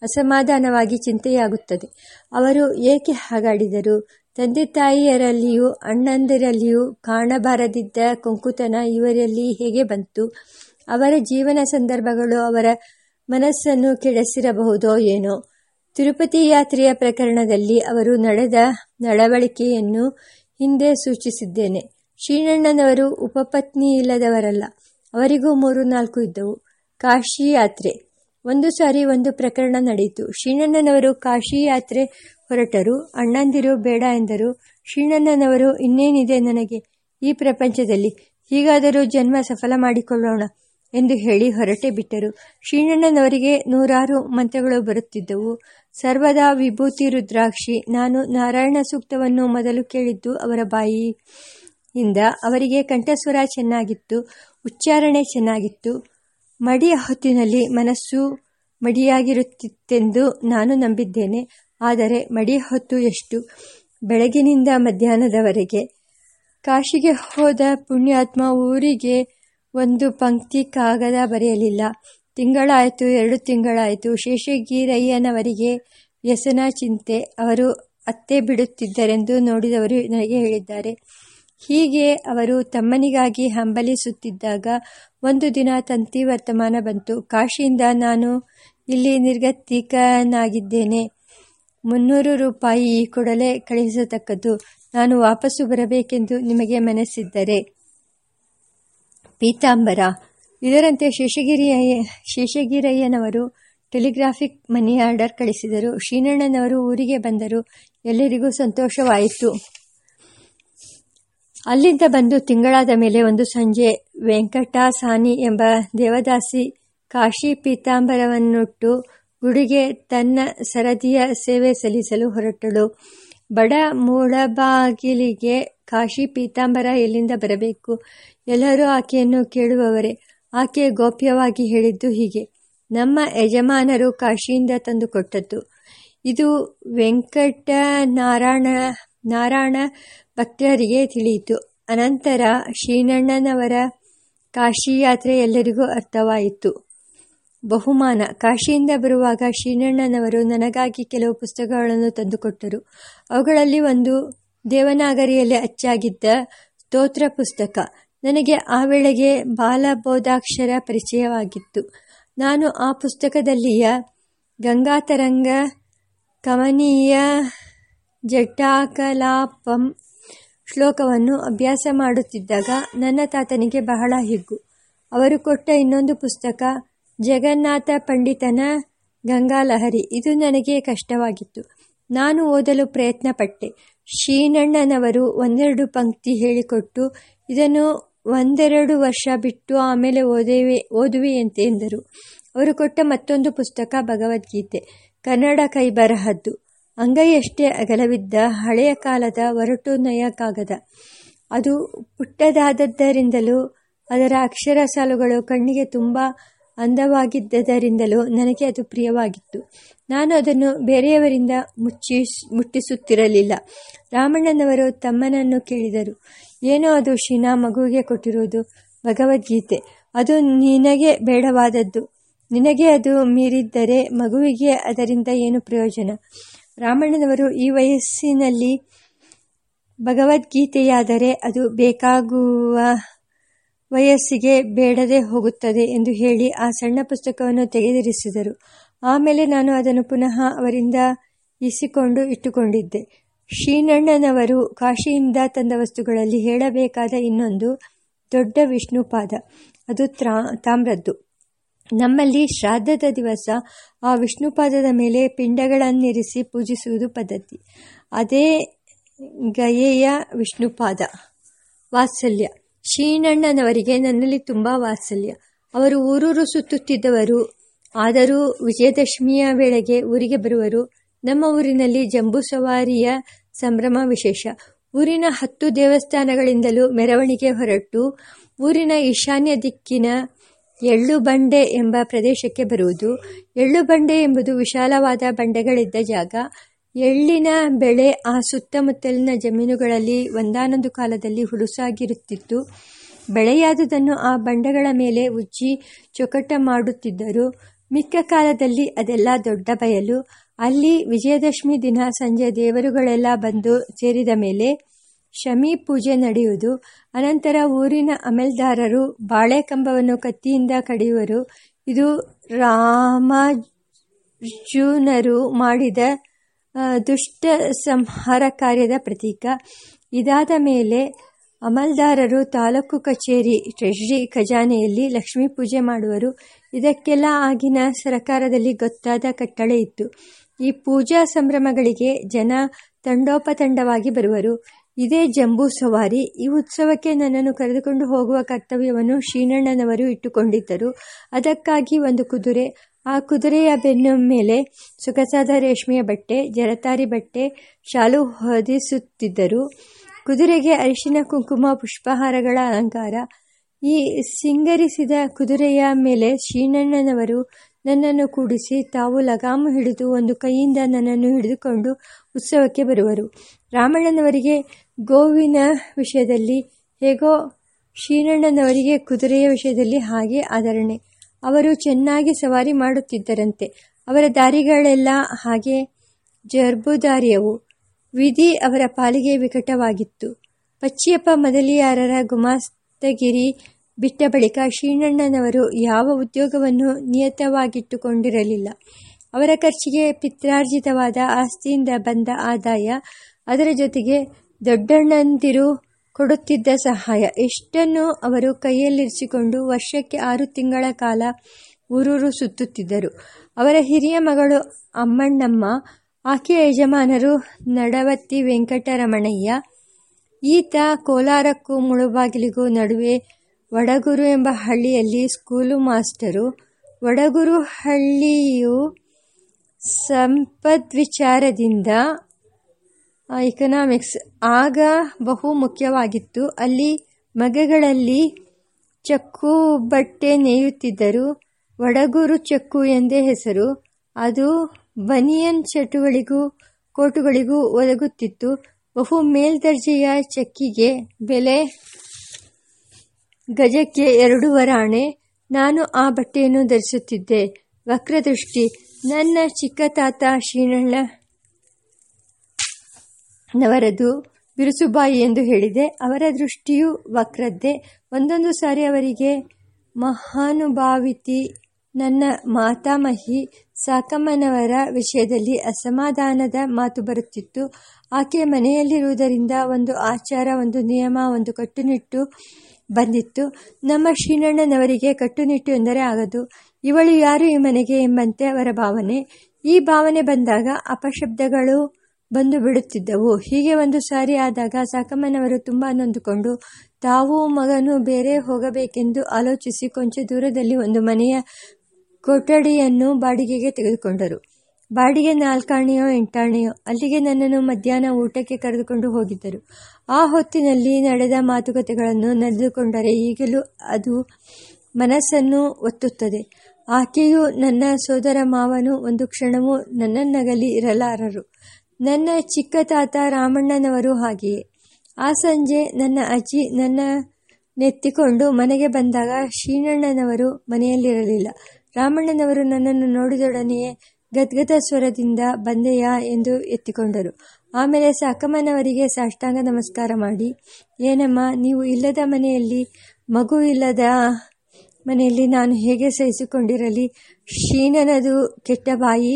ಅಸಮಾಧಾನವಾಗಿ ಚಿಂತೆಯಾಗುತ್ತದೆ. ಅವರು ಏಕೆ ಹಾಗಾಡಿದರು? ತಂದೆ ತಾಯಿಯರಲ್ಲಿಯೂ ಅಣ್ಣಂದಿರಲ್ಲಿಯೂ ಕಾಣಬಾರದಿದ್ದ ಕೊಂಕುತನ ಇವರಲ್ಲಿ ಹೇಗೆ ಬಂತು? ಅವರ ಜೀವನ ಸಂದರ್ಭಗಳು ಅವರ ಮನಸ್ಸನ್ನು ಕೆಡಿಸಿರಬಹುದೋ ಏನೋ. ತಿರುಪತಿ ಯಾತ್ರೆಯ ಪ್ರಕರಣದಲ್ಲಿ ಅವರು ನಡೆದ ನಡವಳಿಕೆಯನ್ನು ಹಿಂದೆ ಸೂಚಿಸಿದ್ದೇನೆ. ಶ್ರೀನಣ್ಣನವರು ಉಪಪತ್ನಿ ಇಲ್ಲದವರಲ್ಲ, ಅವರಿಗೂ ಮೂರು ನಾಲ್ಕು ಇದ್ದವು. ಕಾಶಿ ಯಾತ್ರೆ. ಒಂದು ಸಾರಿ ಒಂದು ಪ್ರಕರಣ ನಡೆಯಿತು. ಶ್ರೀನಣ್ಣನವರು ಕಾಶಿ ಯಾತ್ರೆ ಹೊರಟರು. ಅಣ್ಣಂದಿರು ಬೇಡ ಎಂದರು. ಶ್ರೀನಣ್ಣನವರು ಇನ್ನೇನಿದೆ ನನಗೆ? ಈ ಪ್ರಪಂಚದಲ್ಲಿ ಹೀಗಾದರೂ ಜನ್ಮ ಸಫಲ ಮಾಡಿಕೊಳ್ಳೋಣ. ಎಂದು ಹೇಳಿ ಹೊರಟೆ ಬಿಟ್ಟರು. ಶ್ರೀಣ್ಣನವರಿಗೆ ನೂರಾರು ಮಂತ್ರಗಳು ಬರುತ್ತಿದ್ದವು. ಸರ್ವದಾ ವಿಭೂತಿ ರುದ್ರಾಕ್ಷಿ, ನಾನು ನಾರಾಯಣ ಸೂಕ್ತವನ್ನು ಮೊದಲು ಕೇಳಿದ್ದು ಅವರ ಬಾಯಿಯಿಂದ. ಅವರಿಗೆ ಕಂಠಸ್ವರ ಚೆನ್ನಾಗಿತ್ತು, ಉಚ್ಚಾರಣೆ ಚೆನ್ನಾಗಿತ್ತು. ಮಡಿಯ ಹೊತ್ತಿನಲ್ಲಿ ಮನಸ್ಸು ಮಡಿಯಾಗಿರುತ್ತಿತ್ತೆಂದು ನಾನು ನಂಬಿದ್ದೇನೆ. ಆದರೆ ಮಡಿಯ ಹೊತ್ತು ಎಷ್ಟು? ಬೆಳಗಿನಿಂದ ಮಧ್ಯಾಹ್ನದವರೆಗೆ. ಕಾಶಿಗೆ ಹೋದ ಪುಣ್ಯಾತ್ಮ ಊರಿಗೆ ಒಂದು ಪಂಕ್ತಿ ಕಾಗದ ಬರೆಯಲಿಲ್ಲ. ತಿಂಗಳಾಯಿತು, ಎರಡು ತಿಂಗಳಾಯಿತು. ಶೇಷಗಿರಯ್ಯನವರಿಗೆ ವ್ಯಸನ ಚಿಂತೆ. ಅವರು ಅತ್ತೆ ಬಿಡುತ್ತಿದ್ದರೆಂದು ನೋಡಿದವರು ನನಗೆ ಹೇಳಿದ್ದಾರೆ. ಹೀಗೆ ಅವರು ತಮ್ಮನಿಗಾಗಿ ಹಂಬಲಿಸುತ್ತಿದ್ದಾಗ ಒಂದು ದಿನ ತಂತಿ ವರ್ತಮಾನ ಬಂತು. ಕಾಶಿಯಿಂದ ನಾನು ಇಲ್ಲಿ ನಿರ್ಗತಿಕನಾಗಿದ್ದೇನೆ. ಮುನ್ನೂರು ರೂಪಾಯಿ ಕೊಡಲೇ ಕಳಿಸತಕ್ಕದ್ದು ನಾನು ವಾಪಸ್ಸು ಬರಬೇಕೆಂದು ನಿಮಗೆ ಮನಸ್ಸಿದ್ದರೆ. ಪೀತಾಂಬರ. ಇದರಂತೆ ಶೇಷಗಿರಿಯ ಶೇಷಗಿರಯ್ಯನವರು ಟೆಲಿಗ್ರಾಫಿಕ್ ಮನಿ ಆರ್ಡರ್ ಕಳಿಸಿದರು. ಶ್ರೀನಣ್ಣನವರು ಊರಿಗೆ ಬಂದರು. ಎಲ್ಲರಿಗೂ ಸಂತೋಷವಾಯಿತು. ಅಲ್ಲಿಂದ ಬಂದು ತಿಂಗಳಾದ ಮೇಲೆ ಒಂದು ಸಂಜೆ ವೆಂಕಟಾಸಾನಿ ಎಂಬ ದೇವದಾಸಿ ಕಾಶಿ ಪೀತಾಂಬರವನ್ನುಟ್ಟು ಗುಡಿಗೆ ತನ್ನ ಸರದಿಯ ಸೇವೆ ಸಲ್ಲಿಸಲು ಹೊರಟಳು. ಬಡ ಮೂಳಬಾಗಿಲಿಗೆ ಕಾಶಿ ಪೀತಾಂಬರ ಎಲ್ಲಿಂದ ಬರಬೇಕು? ಎಲ್ಲರೂ ಆಕೆಯನ್ನು ಕೇಳುವವರೇ. ಆಕೆ ಗೋಪ್ಯವಾಗಿ ಹೇಳಿದ್ದು ಹೀಗೆ. ನಮ್ಮ ಯಜಮಾನರು ಕಾಶಿಯಿಂದ ತಂದು ಕೊಟ್ಟದ್ದು. ಇದು ವೆಂಕಟ ನಾರಾಯಣ ನಾರಾಯಣ ಭಕ್ತರಿಗೆ ತಿಳಿಯಿತು. ಅನಂತರ ಶ್ರೀನಣ್ಣನವರ ಕಾಶಿ ಯಾತ್ರೆ ಎಲ್ಲರಿಗೂ ಅರ್ಥವಾಯಿತು. ಬಹುಮಾನ. ಕಾಶಿಯಿಂದ ಬರುವಾಗ ಶ್ರೀನಣ್ಣನವರು ನನಗಾಗಿ ಕೆಲವು ಪುಸ್ತಕಗಳನ್ನು ತಂದುಕೊಟ್ಟರು. ಅವುಗಳಲ್ಲಿ ಒಂದು ದೇವನಾಗರಿಯಲ್ಲಿ ಅಚ್ಚಾಗಿದ್ದ ಸ್ತೋತ್ರ ಪುಸ್ತಕ. ನನಗೆ ಆ ವೇಳೆಗೆ ಬಾಲಬೋಧಾಕ್ಷರ ಪರಿಚಯವಾಗಿತ್ತು. ನಾನು ಆ ಪುಸ್ತಕದಲ್ಲಿಯ ಗಂಗಾತರಂಗ ಕಮನೀಯ ಜಟಾಕಲಾಪಂ ಶ್ಲೋಕವನ್ನು ಅಭ್ಯಾಸ ಮಾಡುತ್ತಿದ್ದಾಗ ನನ್ನ ತಾತನಿಗೆ ಬಹಳ ಹಿಗ್ಗು. ಅವರು ಕೊಟ್ಟ ಇನ್ನೊಂದು ಪುಸ್ತಕ ಜಗನ್ನಾಥ ಪಂಡಿತನ ಗಂಗಾಲಹರಿ. ಇದು ನನಗೆ ಕಷ್ಟವಾಗಿತ್ತು. ನಾನು ಓದಲು ಪ್ರಯತ್ನಪಟ್ಟೆ. ಶ್ರೀನಣ್ಣನವರು ಒಂದೆರಡು ಪಂಕ್ತಿ ಹೇಳಿಕೊಟ್ಟು, ಇದನ್ನು ಒಂದೆರಡು ವರ್ಷ ಬಿಟ್ಟು ಆಮೇಲೆ ಓದುವೆ ಅಂತ ಎಂದರು. ಅವರು ಕೊಟ್ಟ ಮತ್ತೊಂದು ಪುಸ್ತಕ ಭಗವದ್ಗೀತೆ. ಕನ್ನಡ ಕೈ ಬರಹದ್ದು. ಅಂಗೈಯಷ್ಟೇ ಅಗಲವಿದ್ದ ಹಳೆಯ ಕಾಲದ ಒರಟು ನಯ ಕಾಗದ ಅದು ಪುಟ್ಟದಾದದ್ದರಿಂದಲೂ ಅದರ ಅಕ್ಷರ ಸಾಲುಗಳು ಕಣ್ಣಿಗೆ ತುಂಬ ಅಂದವಾಗಿದ್ದದರಿಂದಲೂ ನನಗೆ ಅದು ಪ್ರಿಯವಾಗಿತ್ತು. ನಾನು ಅದನ್ನು ಬೇರೆಯವರಿಂದ ಮುಚ್ಚಿ ಮುಟ್ಟಿಸುತ್ತಿರಲಿಲ್ಲ. ರಾಮಣ್ಣನವರು ತಮ್ಮನನ್ನು ಕೇಳಿದರು. ಏನೋ ಅದು ಶೀನಾ ಮಗುವಿಗೆ ಕೊಟ್ಟಿರುವುದು ಭಗವದ್ಗೀತೆ. ಅದು ನಿನಗೆ ಬೇಡವಾದದ್ದು. ನಿನಗೆ ಅದು ಮೀರಿದ್ದರೆ ಮಗುವಿಗೆ ಅದರಿಂದ ಏನು ಪ್ರಯೋಜನ? ರಾಮಣ್ಣನವರು ಈ ವಯಸ್ಸಿನಲ್ಲಿ ಭಗವದ್ಗೀತೆಯಾದರೆ ಅದು ಬೇಕಾಗುವ ವಯಸ್ಸಿಗೆ ಬೇಡದೆ ಹೋಗುತ್ತದೆ ಎಂದು ಹೇಳಿ ಆ ಸಣ್ಣ ಪುಸ್ತಕವನ್ನು ತೆಗೆದಿರಿಸಿದರು. ಆಮೇಲೆ ನಾನು ಅದನ್ನು ಪುನಃ ಅವರಿಂದ ಇಸಿಕೊಂಡು ಇಟ್ಟುಕೊಂಡಿದ್ದೆ. ಶ್ರೀನಣ್ಣನವರು ಕಾಶಿಯಿಂದ ತಂದ ವಸ್ತುಗಳಲ್ಲಿ ಹೇಳಬೇಕಾದ ಇನ್ನೊಂದು ದೊಡ್ಡ ವಿಷ್ಣುಪಾದ ಅದು ತ್ರಾ, ತಾಮ್ರದ್ದು. ನಮ್ಮಲ್ಲಿ ಶ್ರಾದ್ದದ ದಿವಸ ಆ ವಿಷ್ಣುಪಾದದ ಮೇಲೆ ಪಿಂಡಗಳನ್ನಿರಿಸಿ ಪೂಜಿಸುವುದು ಪದ್ಧತಿ. ಅದೇ ಗಯೆಯ ವಿಷ್ಣುಪಾದ ವಾತ್ಸಲ್ಯ. ಶ್ರೀನಣ್ಣನವರಿಗೆ ನನ್ನಲ್ಲಿ ತುಂಬ ವಾತ್ಸಲ್ಯ. ಅವರು ಊರೂರು ಸುತ್ತುತ್ತಿದ್ದವರು, ಆದರೂ ವಿಜಯದಶಮಿಯ ವೇಳೆಗೆ ಊರಿಗೆ ಬರುವರು. ನಮ್ಮ ಊರಿನಲ್ಲಿ ಜಂಬೂ ಸವಾರಿಯ ಸಂಭ್ರಮ ವಿಶೇಷ. ಊರಿನ ಹತ್ತು ದೇವಸ್ಥಾನಗಳಿಂದಲೂ ಮೆರವಣಿಗೆ ಹೊರಟು, ಊರಿನ ಈಶಾನ್ಯ ದಿಕ್ಕಿನ ಎಳ್ಳು ಬಂಡೆ ಎಂಬ ಪ್ರದೇಶಕ್ಕೆ ಬರುವುದು. ಎಳ್ಳು ಬಂಡೆ ಎಂಬುದು ವಿಶಾಲವಾದ ಬಂಡೆಗಳಿದ್ದ ಜಾಗ. ಎಳ್ಳಿನ ಬೆಳೆ ಆ ಸುತ್ತಮುತ್ತಲಿನ ಜಮೀನುಗಳಲ್ಲಿ ಒಂದಾನೊಂದು ಕಾಲದಲ್ಲಿ ಹುಡುಸಾಗಿರುತ್ತಿತ್ತು ಬೆಳೆಯಾದುದನ್ನು ಆ ಬಂಡೆಗಳ ಮೇಲೆ ಉಜ್ಜಿ ಚೊಕಟ ಮಾಡುತ್ತಿದ್ದರು. ಮಿಕ್ಕ ಕಾಲದಲ್ಲಿ ಅದೆಲ್ಲ ದೊಡ್ಡ ಬಯಲು. ಅಲ್ಲಿ ವಿಜಯದಶಮಿ ದಿನ ಸಂಜೆ ದೇವರುಗಳೆಲ್ಲ ಬಂದು ಸೇರಿದ ಮೇಲೆ ಶಮಿ ಪೂಜೆ ನಡೆಯುವುದು. ಅನಂತರ ಊರಿನ ಅಮೆಲ್ದಾರರು ಬಾಳೆಕಂಬವನ್ನು ಕತ್ತಿಯಿಂದ ಕಡಿಯುವರು. ಇದು ರಾಮಾರ್ಜುನರು ಮಾಡಿದ ದುಷ್ಟ ಸಂಹಾರ ಕಾರ್ಯದ ಪ್ರತೀಕ. ಇದಾದ ಮೇಲೆ ಅಮಲ್ದಾರರು ತಾಲೂಕು ಕಚೇರಿ ಟ್ರೆಷರಿ ಖಜಾನೆಯಲ್ಲಿ ಲಕ್ಷ್ಮೀ ಪೂಜೆ ಮಾಡುವರು. ಇದಕ್ಕೆಲ್ಲ ಆಗಿನ ಸರಕಾರದಲ್ಲಿ ಗೊತ್ತಾದ ಕಟ್ಟಳೆ ಇತ್ತು. ಈ ಪೂಜಾ ಸಂಭ್ರಮಗಳಿಗೆ ಜನ ತಂಡೋಪತಂಡವಾಗಿ ಬರುವರು. ಇದೇ ಜಂಬೂ ಸವಾರಿ. ಈ ಉತ್ಸವಕ್ಕೆ ನನ್ನನ್ನು ಕರೆದುಕೊಂಡು ಹೋಗುವ ಕರ್ತವ್ಯವನ್ನು ಶ್ರೀನಣ್ಣನವರು ಇಟ್ಟುಕೊಂಡಿದ್ದರು. ಅದಕ್ಕಾಗಿ ಒಂದು ಕುದುರೆ ಆ ಕುದುರೆಯ ಬೆನ್ನು ಮೇಲೆ ಸೊಗಸಾದ ರೇಷ್ಮೆಯ ಬಟ್ಟೆ, ಜರತಾರಿ ಬಟ್ಟೆ, ಶಾಲು ಹೊದಿಸುತ್ತಿದ್ದರು. ಕುದುರೆಗೆ ಅರಿಶಿನ, ಕುಂಕುಮ, ಪುಷ್ಪಹಾರಗಳ ಅಲಂಕಾರ. ಈ ಸಿಂಗರಿಸಿದ ಕುದುರೆಯ ಮೇಲೆ ಶ್ರೀನಣ್ಣನವರು ನನ್ನನ್ನು ಕೂಡಿಸಿ ತಾವು ಲಗಾಮು ಹಿಡಿದು ಒಂದು ಕೈಯಿಂದ ನನ್ನನ್ನು ಹಿಡಿದುಕೊಂಡು ಉತ್ಸವಕ್ಕೆ ಬರುವರು. ರಾಮಣ್ಣನವರಿಗೆ ಗೋವಿನ ವಿಷಯದಲ್ಲಿ ಹೇಗೋ ಶ್ರೀನಣ್ಣನವರಿಗೆ ಕುದುರೆಯ ವಿಷಯದಲ್ಲಿ ಹಾಗೆ ಆದರಣೆ ಅವರು ಚೆನ್ನಾಗಿ ಸವಾರಿ ಮಾಡುತ್ತಿದ್ದರಂತೆ. ಅವರ ದಾರಿಗಳೆಲ್ಲ ಹಾಗೆ ಜರ್ಬುದಾರಿಯವು. ವಿಧಿ ಅವರ ಪಾಲಿಗೆ ವಿಕಟವಾಗಿತ್ತು. ಪಚ್ಚಿಯಪ್ಪ ಮೊದಲಿಯಾರರ ಗುಮಾಸ್ತಗಿರಿ ಬಿಟ್ಟ ಬಳಿಕ ಶ್ರೀನಣ್ಣನವರು ಯಾವ ಉದ್ಯೋಗವನ್ನು ನಿಯತವಾಗಿಟ್ಟುಕೊಂಡಿರಲಿಲ್ಲ. ಅವರ ಖರ್ಚಿಗೆ ಪಿತ್ರಾರ್ಜಿತವಾದ ಆಸ್ತಿಯಿಂದ ಬಂದ ಆದಾಯ ಅದರ ಜೊತೆಗೆ ದೊಡ್ಡಣ್ಣಂದಿರು ಕೊಡುತ್ತಿದ್ದ ಸಹಾಯ. ಇಷ್ಟನ್ನು ಅವರು ಕೈಯಲ್ಲಿರಿಸಿಕೊಂಡು ವರ್ಷಕ್ಕೆ ಆರು ತಿಂಗಳ ಕಾಲ ಊರೂರು ಸುತ್ತುತ್ತಿದ್ದರು. ಅವರ ಹಿರಿಯ ಮಗಳು ಅಮ್ಮಣ್ಣಮ್ಮ, ಆಕೆಯ ಯಜಮಾನರು ನಡವತ್ತಿ ವೆಂಕಟರಮಣಯ್ಯ, ಈತ ಕೋಲಾರಕ್ಕೂ ಮುಳುಬಾಗಿಲಿಗೂ ನಡುವೆ ವಡಗುರು ಎಂಬ ಹಳ್ಳಿಯಲ್ಲಿ ಸ್ಕೂಲು ಮಾಸ್ಟರು ವಡಗುರು ಹಳ್ಳಿಯು ಸಂಪದ್ವಿಚಾರದಿಂದ ಇಕನಾಮಿಕ್ಸ್ ಆಗ ಬಹು ಮುಖ್ಯವಾಗಿತ್ತು. ಅಲ್ಲಿ ಮಗೆಗಳಲ್ಲಿ ಚಕ್ಕು ಬಟ್ಟೆ ನೇಯುತ್ತಿದ್ದರು. ವಡಗೂರು ಚಕ್ಕು ಎಂದೇ ಹೆಸರು. ಅದು ಬನಿಯನ್ ಶರ್ಟುಗಳಿಗೂ ಕೋಟುಗಳಿಗೂ ಒದಗುತ್ತಿತ್ತು. ಬಹು ಮೇಲ್ದರ್ಜೆಯ ಚಕ್ಕಿಗೆ ಬೆಲೆ ಗಜಕ್ಕೆ ಎರಡೂವರೆ ಆಣೆ ನಾನು ಆ ಬಟ್ಟೆಯನ್ನು ಧರಿಸುತ್ತಿದ್ದೆ. ವಕ್ರದೃಷ್ಟಿ. ನನ್ನ ಚಿಕ್ಕ ತಾತ ಶೀನಣ್ಣನವರದು ಬಿರುಸುಬಾಯಿ ಎಂದು ಹೇಳಿದೆ. ಅವರ ದೃಷ್ಟಿಯು ವಕ್ರದ್ದೇ. ಒಂದೊಂದು ಸಾರಿ ಅವರಿಗೆ, ಮಹಾನುಭಾವಿತಿ, ನನ್ನ ಮಾತಾಮಹಿ ಸಾಕಮ್ಮನವರ ವಿಷಯದಲ್ಲಿ ಅಸಮಾಧಾನದ ಮಾತು ಬರುತ್ತಿತ್ತು. ಆಕೆ ಮನೆಯಲ್ಲಿರುವುದರಿಂದ ಒಂದು ಆಚಾರ, ಒಂದು ನಿಯಮ, ಒಂದು ಕಟ್ಟುನಿಟ್ಟು ಬಂದಿತ್ತು. ನಮ್ಮ ಶ್ರೀನಣ್ಣನವರಿಗೆ ಕಟ್ಟುನಿಟ್ಟು ಎಂದರೆ ಆಗದು. ಇವಳು ಯಾರು ಈ ಮನೆಗೆ ಎಂಬಂತೆ ಅವರ ಭಾವನೆ. ಈ ಭಾವನೆ ಬಂದಾಗ ಅಪಶಬ್ದಗಳು ಬಂದು ಬಿಡುತ್ತಿದ್ದವು. ಹೀಗೆ ಒಂದು ಸಾರಿ ಆದಾಗ ಸಾಕಮ್ಮನವರು ತುಂಬ ನೊಂದುಕೊಂಡು, ತಾವು ಮಗನು ಬೇರೆ ಹೋಗಬೇಕೆಂದು ಆಲೋಚಿಸಿ ಕೊಂಚ ದೂರದಲ್ಲಿ ಒಂದು ಮನೆಯ ಕೊಠಡಿಯನ್ನು ಬಾಡಿಗೆಗೆ ತೆಗೆದುಕೊಂಡರು. ಬಾಡಿಗೆ ನಾಲ್ಕಾಣೆಯೋ ಎಂಟಾಣೆಯೋ, ಅಲ್ಲಿಗೆ ನನ್ನನ್ನು ಮಧ್ಯಾಹ್ನ ಊಟಕ್ಕೆ ಕರೆದುಕೊಂಡು ಹೋಗಿದ್ದರು. ಆ ಹೊತ್ತಿನಲ್ಲಿ ನಡೆದ ಮಾತುಕತೆಗಳನ್ನು ನಡೆದುಕೊಂಡರೆ ಈಗಲೂ ಅದು ಮನಸ್ಸನ್ನು ಒತ್ತುತ್ತದೆ. ಆಕೆಯು ನನ್ನ ಸೋದರ ಮಾವನು ಒಂದು ಕ್ಷಣವೂ ನನ್ನನ್ನಗಲಿ ಇರಲಾರರು. ನನ್ನ ಚಿಕ್ಕ ತಾತ ರಾಮಣ್ಣನವರು ಹಾಗೆಯೇ ಆ ಸಂಜೆ ನನ್ನ ಅಜ್ಜಿ ನನ್ನ ನೆತ್ತಿಕೊಂಡು ಮನೆಗೆ ಬಂದಾಗ ಶ್ರೀನಣ್ಣನವರು ಮನೆಯಲ್ಲಿರಲಿಲ್ಲ. ರಾಮಣ್ಣನವರು ನನ್ನನ್ನು ನೋಡಿದೊಡನೆಯೇ ಗದ್ಗದ ಸ್ವರದಿಂದ ಬಂದೆಯಾ ಎಂದು ಎತ್ತಿಕೊಂಡರು. ಆಮೇಲೆ ಸಾಕಮ್ಮನವರಿಗೆ ಸಾಷ್ಟಾಂಗ ನಮಸ್ಕಾರ ಮಾಡಿ, ಏನಮ್ಮ, ನೀವು ಇಲ್ಲದ ಮನೆಯಲ್ಲಿ, ಮಗು ಇಲ್ಲದ ಮನೆಯಲ್ಲಿ ನಾನು ಹೇಗೆ ಸಹಿಸಿಕೊಂಡಿರಲಿ? ಶೀನನದು ಕೆಟ್ಟ ಬಾಯಿ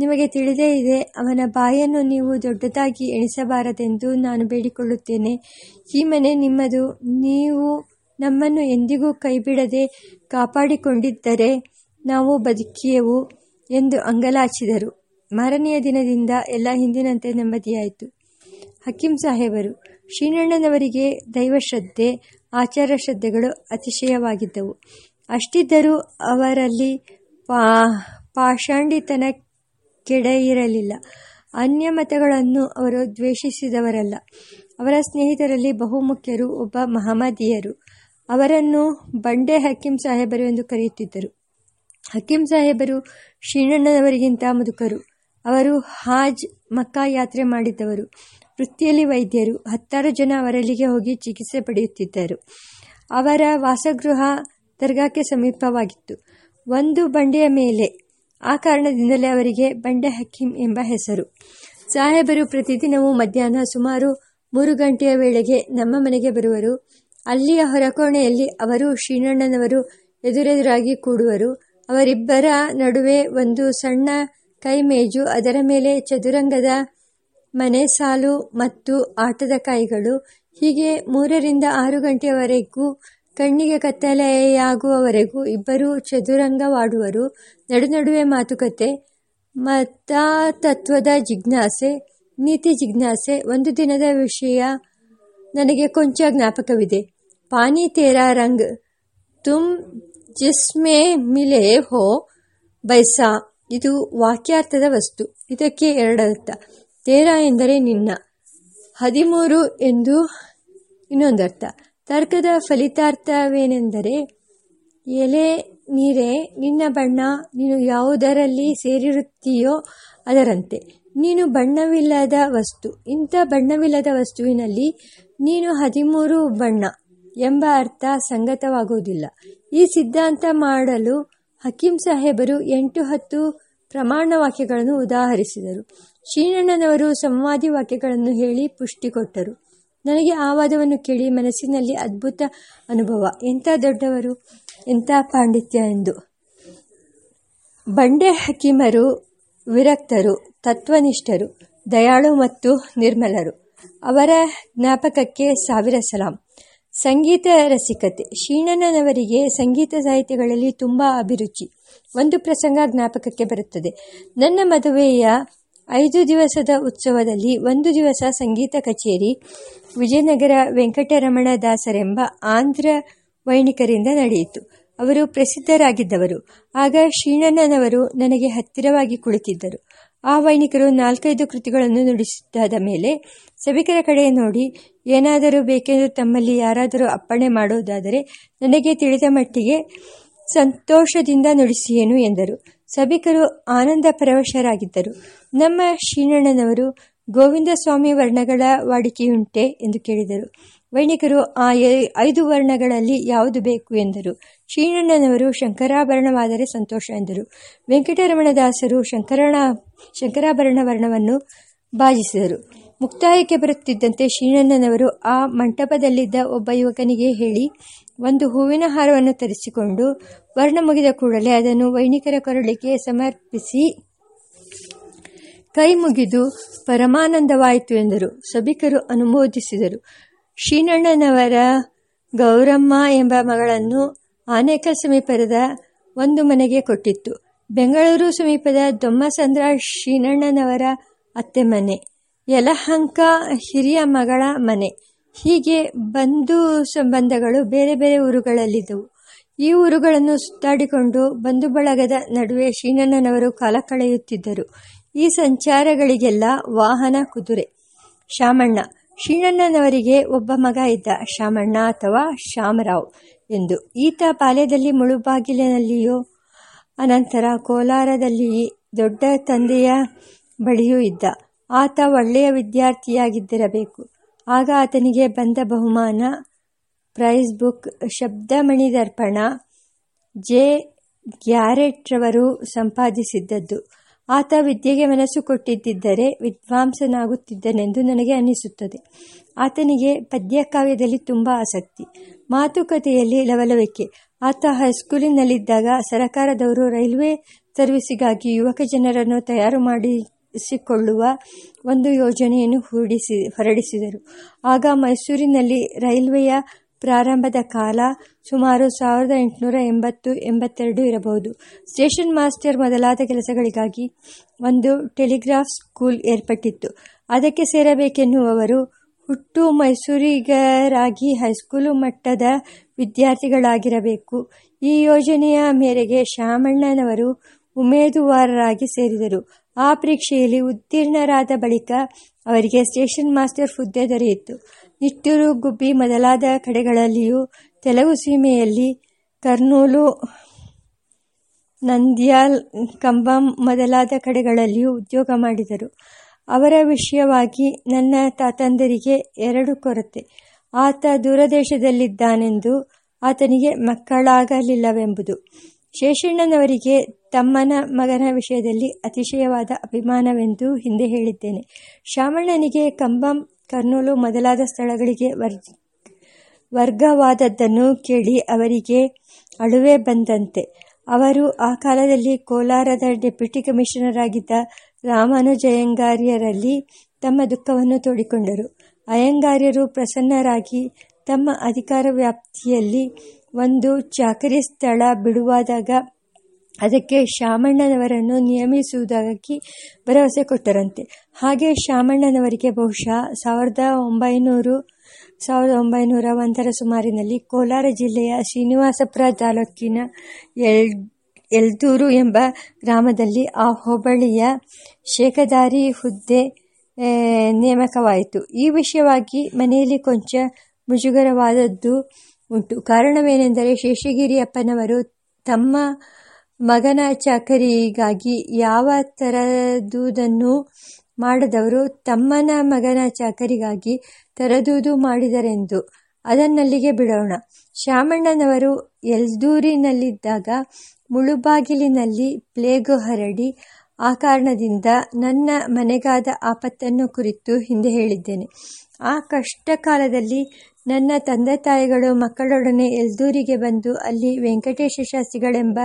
ನಿಮಗೆ ತಿಳಿದೇ ಇದೆ, ಅವನ ಬಾಯನ್ನು ನೀವು ದೊಡ್ಡದಾಗಿ ಎಣಿಸಬಾರದೆಂದು ನಾನು ಬೇಡಿಕೊಳ್ಳುತ್ತೇನೆ. ಈ ಮನೆ ನಿಮ್ಮದು, ನೀವು ನಮ್ಮನ್ನು ಎಂದಿಗೂ ಕೈಬಿಡದೆ ಕಾಪಾಡಿಕೊಂಡಿದ್ದರೆ ನಾವು ಬದುಕಿಯೆವು ಎಂದು ಅಂಗಲಾಚಿದರು. ಮಾರನೆಯ ದಿನದಿಂದ ಎಲ್ಲ ಹಿಂದಿನಂತೆ ನೆಮ್ಮದಿಯಾಯಿತು. ಹಕೀಂ ಸಾಹೇಬರು, ಶ್ರೀನಣ್ಣನವರಿಗೆ ದೈವಶ್ರದ್ಧೆ ಆಚಾರ ಶ್ರದ್ಧೆಗಳು ಅತಿಶಯವಾಗಿದ್ದವು. ಅಷ್ಟಿದ್ದರೂ ಅವರಲ್ಲಿ ಪಾ, ಪಾಷಾಂಡಿತನ ಕೆಡೆಯಿರಲಿಲ್ಲ ಅನ್ಯ ಮತಗಳನ್ನು ಅವರು ದ್ವೇಷಿಸಿದವರಲ್ಲ. ಅವರ ಸ್ನೇಹಿತರಲ್ಲಿ ಬಹುಮುಖ್ಯರು, ಒಬ್ಬ ಮಹಮ್ಮದಿಯರು ಅವರನ್ನು ಬಂಡೆ ಹಕೀಂ ಸಾಹೇಬರು ಎಂದು ಕರೆಯುತ್ತಿದ್ದರು. ಹಕೀಂ ಸಾಹೇಬರು ಶ್ರೀಣ್ಣನವರಿಗಿಂತ ಮುದುಕರು. ಅವರು ಹಾಜ್, ಮಕ್ಕಾ ಯಾತ್ರೆ ಮಾಡಿದ್ದವರು ವೃತ್ತಿಯಲ್ಲಿ ವೈದ್ಯರು. ಹತ್ತಾರು ಜನ ಅವರಲ್ಲಿಗೆ ಹೋಗಿ ಚಿಕಿತ್ಸೆ ಪಡೆಯುತ್ತಿದ್ದರು. ಅವರ ವಾಸಗೃಹ ದರ್ಗಾಕ್ಕೆ ಸಮೀಪವಾಗಿತ್ತು. ಒಂದು ಬಂಡೆಯ ಮೇಲೆ ಆ ಕಾರಣದಿಂದಲೇ ಅವರಿಗೆ ಬಂಡೆ ಹಕ್ಕಿಂ ಎಂಬ ಹೆಸರು. ಸಾಹೇಬರು ಪ್ರತಿದಿನವೂ ಮಧ್ಯಾಹ್ನ ಸುಮಾರು ಮೂರು ಗಂಟೆಯ ವೇಳೆಗೆ ನಮ್ಮ ಮನೆಗೆ ಬರುವರು. ಅಲ್ಲಿಯ ಹೊರಕೋಣೆಯಲ್ಲಿ ಅವರು ಶ್ರೀನಣ್ಣನವರು ಎದುರೆದುರಾಗಿ ಕೂಡುವರು. ಅವರಿಬ್ಬರ ನಡುವೆ ಒಂದು ಸಣ್ಣ ಕೈಮೇಜು, ಅದರ ಮೇಲೆ ಚದುರಂಗದ ಮನೆ ಸಾಲು ಮತ್ತು ಆಟದ ಕಾಯಿಗಳು. ಹೀಗೆ ಮೂರರಿಂದ ಆರು ಗಂಟೆಯವರೆಗೂ ಕಣ್ಣಿಗೆ ಕತ್ತಲೆಯಾಗುವವರೆಗೂ ಇಬ್ಬರು ಚದುರಂಗವಾಡುವರು. ನಡುನಡುವೆ ಮಾತುಕತೆ, ಮತತತ್ವದ ಜಿಜ್ಞಾಸೆ, ನೀತಿ ಜಿಜ್ಞಾಸೆ, ಒಂದು ದಿನದ ವಿಷಯ ನನಗೆ ಕೊಂಚ ಜ್ಞಾಪಕವಿದೆ. ಪಾನಿ ತೇರಾ ರಂಗ್ ತುಮ್ ಜಿಸ್ಮೆ ಮಿಲೆ ಹೋ ಬೈಸಾ. ಇದು ವಾಕ್ಯಾರ್ಥದ ವಸ್ತು. ಇದಕ್ಕೆ ಎರಡರ್ಥ. ತೇರಾ ಎಂದರೆ ನಿನ್ನ. ಹದಿಮೂರು ಎಂದು ಇನ್ನೊಂದರ್ಥ. ತರ್ಕದ ಫಲಿತಾರ್ಥವೇನೆಂದರೆ, ಎಲೆ, ನೀರೆ, ನಿನ್ನ ಬಣ್ಣ, ನೀನು ಯಾವುದರಲ್ಲಿ ಸೇರಿರುತ್ತೀಯೋ ಅದರಂತೆ. ನೀನು ಬಣ್ಣವಿಲ್ಲದ ವಸ್ತು. ಇಂಥ ಬಣ್ಣವಿಲ್ಲದ ವಸ್ತುವಿನಲ್ಲಿ ನೀನು ಹದಿಮೂರು ಬಣ್ಣ ಎಂಬ ಅರ್ಥ ಸಂಗತವಾಗುವುದಿಲ್ಲ. ಈ ಸಿದ್ಧಾಂತ ಮಾಡಲು ಹಕೀಂ ಸಾಹೇಬರು ಎಂಟು ಹತ್ತು ಪ್ರಮಾಣ ವಾಕ್ಯಗಳನ್ನು ಉದಾಹರಿಸಿದರು. ಶ್ರೀನಣ್ಣನವರು ಸಂವಾದಿ ವಾಕ್ಯಗಳನ್ನು ಹೇಳಿ ಪುಷ್ಟಿ ಕೊಟ್ಟರು. ನನಗೆ ಆ ವಾದವನ್ನು ಕೇಳಿ ಮನಸ್ಸಿನಲ್ಲಿ ಅದ್ಭುತ ಅನುಭವ. ಎಂಥ ದೊಡ್ಡವರು ಎಂಥ ಪಾಂಡಿತ್ಯ ಎಂದು. ಬಂಡೆ ಹಕೀಮರು, ವಿರಕ್ತರು, ತತ್ವನಿಷ್ಠರು, ದಯಾಳು ಮತ್ತು ನಿರ್ಮಲರು. ಅವರ ಜ್ಞಾಪಕಕ್ಕೆ ಸಾವಿರ ಸಲಾಂ. ಸಂಗೀತ ರಸಿಕತೆ. ಶೀಣನವರಿಗೆ ಸಂಗೀತ ಸಾಹಿತ್ಯಗಳಲ್ಲಿ ತುಂಬ ಅಭಿರುಚಿ. ಒಂದು ಪ್ರಸಂಗ ಜ್ಞಾಪಕಕ್ಕೆ ಬರುತ್ತದೆ. ನನ್ನ ಮದುವೆಯ ಐದು ದಿವಸದ ಉತ್ಸವದಲ್ಲಿ ಒಂದು ದಿವಸ ಸಂಗೀತ ಕಚೇರಿ, ವಿಜಯನಗರ ವೆಂಕಟರಮಣ ದಾಸರೆಂಬ ಆಂಧ್ರ ವೈಣಿಕರಿಂದ ನಡೆಯಿತು. ಅವರು ಪ್ರಸಿದ್ಧರಾಗಿದ್ದವರು. ಆಗ ಶ್ರೀಣ್ಣನವರು ನನಗೆ ಹತ್ತಿರವಾಗಿ ಕುಳಿತಿದ್ದರು. ಆ ವೈಣಿಕರು ನಾಲ್ಕೈದು ಕೃತಿಗಳನ್ನು ನುಡಿಸಿದ್ದಾದ ಮೇಲೆ ಸಭಿಕರ ಕಡೆ ನೋಡಿ, ಏನಾದರೂ ಬೇಕೆಂದು ತಮ್ಮಲ್ಲಿ ಯಾರಾದರೂ ಅಪ್ಪಣೆ ಮಾಡುವುದಾದರೆ ನನಗೆ ತಿಳಿದ ಮಟ್ಟಿಗೆ ಸಂತೋಷದಿಂದ ನುಡಿಸಿಯೇನು ಎಂದರು. ಸಭಿಕರು ಆನಂದ ಪರವಶರಾಗಿದ್ದರು. ನಮ್ಮ ಶ್ರೀನಣ್ಣನವರು ಗೋವಿಂದ ಸ್ವಾಮಿ ವರ್ಣಗಳ ವಾಡಿಕೆಯುಂಟೆ ಎಂದು ಕೇಳಿದರು. ವೈಣಿಕರು ಆ ಐದು ವರ್ಣಗಳಲ್ಲಿ ಯಾವುದು ಬೇಕು ಎಂದರು. ಶ್ರೀನಣ್ಣನವರು ಶಂಕರಾಭರಣವಾದರೆ ಸಂತೋಷ ಎಂದರು. ವೆಂಕಟರಮಣದಾಸರು ಶಂಕರಣ, ಶಂಕರಾಭರಣ ವರ್ಣವನ್ನು ಬಾಜಿಸಿದರು ಮುಕ್ತಾಯಕ್ಕೆ ಬರುತ್ತಿದ್ದಂತೆ ಶ್ರೀನಣ್ಣನವರು ಆ ಮಂಟಪದಲ್ಲಿದ್ದ ಒಬ್ಬ ಯುವಕನಿಗೆ ಹೇಳಿ ಒಂದು ಹೂವಿನ ಹಾರವನ್ನು ತರಿಸಿಕೊಂಡು ವರ್ಣ ಮುಗಿದ ಕೂಡಲೇ ಅದನ್ನು ವೈಣಿಕರ ಕೊರಳಿಗೆ ಸಮರ್ಪಿಸಿ ಕೈ ಮುಗಿದು ಪರಮಾನಂದವಾಯಿತು ಎಂದರು. ಸಭಿಕರು ಅನುಮೋದಿಸಿದರು. ಶ್ರೀನಣ್ಣನವರ ಗೌರಮ್ಮ ಎಂಬ ಮಗಳನ್ನು ಆನೇಕಲ್ ಸಮೀಪದ ಒಂದು ಮನೆಗೆ ಕೊಟ್ಟಿತ್ತು. ಬೆಂಗಳೂರು ಸಮೀಪದ ದೊಮ್ಮಸಂದ್ರ ಶ್ರೀನಣ್ಣನವರ ಅತ್ತೆ ಮನೆ. ಯಲಹಂಕ ಹಿರಿಯ ಮಗಳ ಮನೆ. ಹೀಗೆ ಬಂಧು ಸಂಬಂಧಗಳು ಬೇರೆ ಬೇರೆ ಊರುಗಳಲ್ಲಿದ್ದವು. ಈ ಊರುಗಳನ್ನು ಸುತ್ತಾಡಿಕೊಂಡು ಬಂಧು ಬಳಗದ ನಡುವೆ ಶ್ರೀನಣ್ಣನವರು ಕಾಲ ಕಳೆಯುತ್ತಿದ್ದರು. ಈ ಸಂಚಾರಗಳಿಗೆಲ್ಲ ವಾಹನ, ಕುದುರೆ. ಶಾಮಣ್ಣ ಶ್ರೀನಣ್ಣನವರಿಗೆ ಒಬ್ಬ ಮಗ ಇದ್ದ ಶಾಮಣ್ಣ ಅಥವಾ ಶಾಮರಾವ್ ಎಂದು. ಈತ ಪಾಳ್ಯದಲ್ಲಿ ಮುಳುಬಾಗಿಲಿನಲ್ಲಿಯೋ, ಅನಂತರ ಕೋಲಾರದಲ್ಲಿ ದೊಡ್ಡ ತಂದೆಯ ಬಳಿಯೂ ಇದ್ದ. ಆತ ಒಳ್ಳೆಯ ವಿದ್ಯಾರ್ಥಿಯಾಗಿದ್ದಿರಬೇಕು. ಆಗ ಆತನಿಗೆ ಬಂದ ಬಹುಮಾನ. Prize book Shabdamani Darpana J ಗ್ಯಾರೆಟ್ರವರು ಸಂಪಾದಿಸಿದ್ದದ್ದು. ಆತ ವಿದ್ಯೆಗೆ ಮನಸ್ಸು ಕೊಟ್ಟಿದ್ದರೆ ವಿದ್ವಾಂಸನಾಗುತ್ತಿದ್ದನೆಂದು ನನಗೆ ಅನ್ನಿಸುತ್ತದೆ. ಆತನಿಗೆ ಪದ್ಯಕಾವ್ಯದಲ್ಲಿ ತುಂಬ ಆಸಕ್ತಿ. ಮಾತುಕತೆಯಲ್ಲಿ ಲವಲವಿಕೆ. ಆತ ಹೈಸ್ಕೂಲಿನಲ್ಲಿದ್ದಾಗ ಸರಕಾರದವರು ರೈಲ್ವೆ ಸರ್ವಿಸಿಗಾಗಿ ಯುವಕ ಜನರನ್ನು ತಯಾರು ಮಾಡಿಸಿಕೊಳ್ಳುವ ಒಂದು ಯೋಜನೆಯನ್ನು ಹೂಡಿಸಿ, ಹೊರಡಿಸಿದರು. ಆಗ ಮೈಸೂರಿನಲ್ಲಿ ರೈಲ್ವೆಯ ಪ್ರಾರಂಭದ ಕಾಲ ಸುಮಾರು ಸಾವಿರದ ಎಂಟುನೂರ ಎಂಬತ್ತು, ಎಂಬತ್ತೆರಡು ಇರಬಹುದು. ಸ್ಟೇಷನ್ ಮಾಸ್ಟರ್ ಮೊದಲಾದ ಕೆಲಸಗಳಿಗಾಗಿ ಒಂದು ಟೆಲಿಗ್ರಾಫ್ ಸ್ಕೂಲ್ ಏರ್ಪಟ್ಟಿತ್ತು. ಅದಕ್ಕೆ ಸೇರಬೇಕೆನ್ನುವವರು ಹುಟ್ಟು ಮೈಸೂರಿಗರಾಗಿ ಹೈಸ್ಕೂಲು ಮಟ್ಟದ ವಿದ್ಯಾರ್ಥಿಗಳಾಗಿರಬೇಕು. ಈ ಯೋಜನೆಯ ಮೇರೆಗೆ ಶಾಮಣ್ಣನವರು ಉಮೇದುವಾರರಾಗಿ ಸೇರಿದರು. ಆ ಪರೀಕ್ಷೆಯಲ್ಲಿ ಉತ್ತೀರ್ಣರಾದ ಬಳಿಕ ಅವರಿಗೆ ಸ್ಟೇಷನ್ ಮಾಸ್ಟರ್ ಹುದ್ದೆ ದೊರೆಯಿತು. ನಿಟ್ಟೂರು, ಗುಬ್ಬಿ ಮೊದಲಾದ ಕಡೆಗಳಲ್ಲಿಯೂ ತೆಲುಗು ಸೀಮೆಯಲ್ಲಿ ಕರ್ನೂಲು, ನಂದ್ಯಾಲ್, ಕಂಬಂ ಮೊದಲಾದ ಕಡೆಗಳಲ್ಲಿಯೂ ಉದ್ಯೋಗ ಮಾಡಿದರು. ಅವರ ವಿಷಯವಾಗಿ ನನ್ನ ತಾತಂದರಿಗೆ ಎರಡು ಕೊರತೆ. ಆತ ದೂರದೇಶದಲ್ಲಿದ್ದಾನೆಂದು ಆತನಿಗೆ ಮಕ್ಕಳಾಗಲಿಲ್ಲವೆಂಬುದು. ಶೇಷಣ್ಣನವರಿಗೆ ತಮ್ಮನ ಮಗನ ವಿಷಯದಲ್ಲಿ ಅತಿಶಯವಾದ ಅಭಿಮಾನವೆಂದು ಹಿಂದೆ ಹೇಳಿದ್ದೇನೆ. ಶಾಮಣ್ಣನಿಗೆ ಕಂಬಂ, ಕರ್ನೂಲು ಮೊದಲಾದ ಸ್ಥಳಗಳಿಗೆ ವರ್, ವರ್ಗವಾದದ್ದನ್ನು ಕೇಳಿ ಅವರಿಗೆ ಅಳುವೆ ಬಂದಂತೆ. ಅವರು ಆ ಕಾಲದಲ್ಲಿ ಕೋಲಾರದ ಡೆಪ್ಯೂಟಿ ಕಮಿಷನರ್ ಆಗಿದ್ದ ರಾಮಾನುಜಯಂಗಾರ್ಯರಲ್ಲಿ ತಮ್ಮ ದುಃಖವನ್ನು ತೋಡಿಕೊಂಡರು. ಅಯ್ಯಂಗಾರ್ಯರು ಪ್ರಸನ್ನರಾಗಿ ತಮ್ಮ ಅಧಿಕಾರ ವ್ಯಾಪ್ತಿಯಲ್ಲಿ ಒಂದು ಚಾಕರಿ ಸ್ಥಳ ಬಿಡುವಾದಾಗ ಅದಕ್ಕೆ ಶಾಮಣ್ಣನವರನ್ನು ನಿಯಮಿಸುವುದಾಗಿ ಭರವಸೆ ಕೊಟ್ಟರಂತೆ. ಹಾಗೆ ಶಾಮಣ್ಣನವರಿಗೆ ಬಹುಶಃ ಸಾವಿರದ ಒಂಬೈನೂರು, ಸಾವಿರದ ಒಂಬೈನೂರ ಒಂದರ ಸುಮಾರಿನಲ್ಲಿ ಕೋಲಾರ ಜಿಲ್ಲೆಯ ಶ್ರೀನಿವಾಸಪುರ ತಾಲೂಕಿನ ಎಲ್, ಎಲ್ದೂರು ಎಂಬ ಗ್ರಾಮದಲ್ಲಿ ಆ ಹೋಬಳಿಯ ಶೇಖದಾರಿ ಹುದ್ದೆ ನೇಮಕವಾಯಿತು. ಈ ವಿಷಯವಾಗಿ ಮನೆಯಲ್ಲಿ ಕೊಂಚ ಮುಜುಗರವಾದದ್ದು ಉಂಟು. ಕಾರಣವೇನೆಂದರೆ ಶೇಷಗಿರಿಯಪ್ಪನವರು ತಮ್ಮ ಮಗನ ಚಾಕರಿಗಾಗಿ ಯಾವ ತರದುದನ್ನು ಮಾಡದವರು ತಮ್ಮನ ಮಗನ ಚಾಕರಿಗಾಗಿ ತರದೂದು ಮಾಡಿದರೆಂದು. ಅದನ್ನಲ್ಲಿಗೆ ಬಿಡೋಣ. ಶಾಮಣ್ಣನವರು ಎಲ್ದೂರಿನಲ್ಲಿದ್ದಾಗ ಮುಳುಬಾಗಿಲಿನಲ್ಲಿ ಪ್ಲೇಗು ಹರಡಿ ಆ ಕಾರಣದಿಂದ ನನ್ನ ಮನೆಗಾದ ಆಪತ್ತನ್ನು ಕುರಿತು ಹಿಂದೆ ಹೇಳಿದ್ದೇನೆ. ಆ ಕಷ್ಟ ಕಾಲದಲ್ಲಿ ನನ್ನ ತಂದೆ ತಾಯಿಗಳು ಮಕ್ಕಳೊಡನೆ ಎಲ್ದೂರಿಗೆ ಬಂದು ಅಲ್ಲಿ ವೆಂಕಟೇಶ ಶಾಸ್ತ್ರಿಗಳೆಂಬ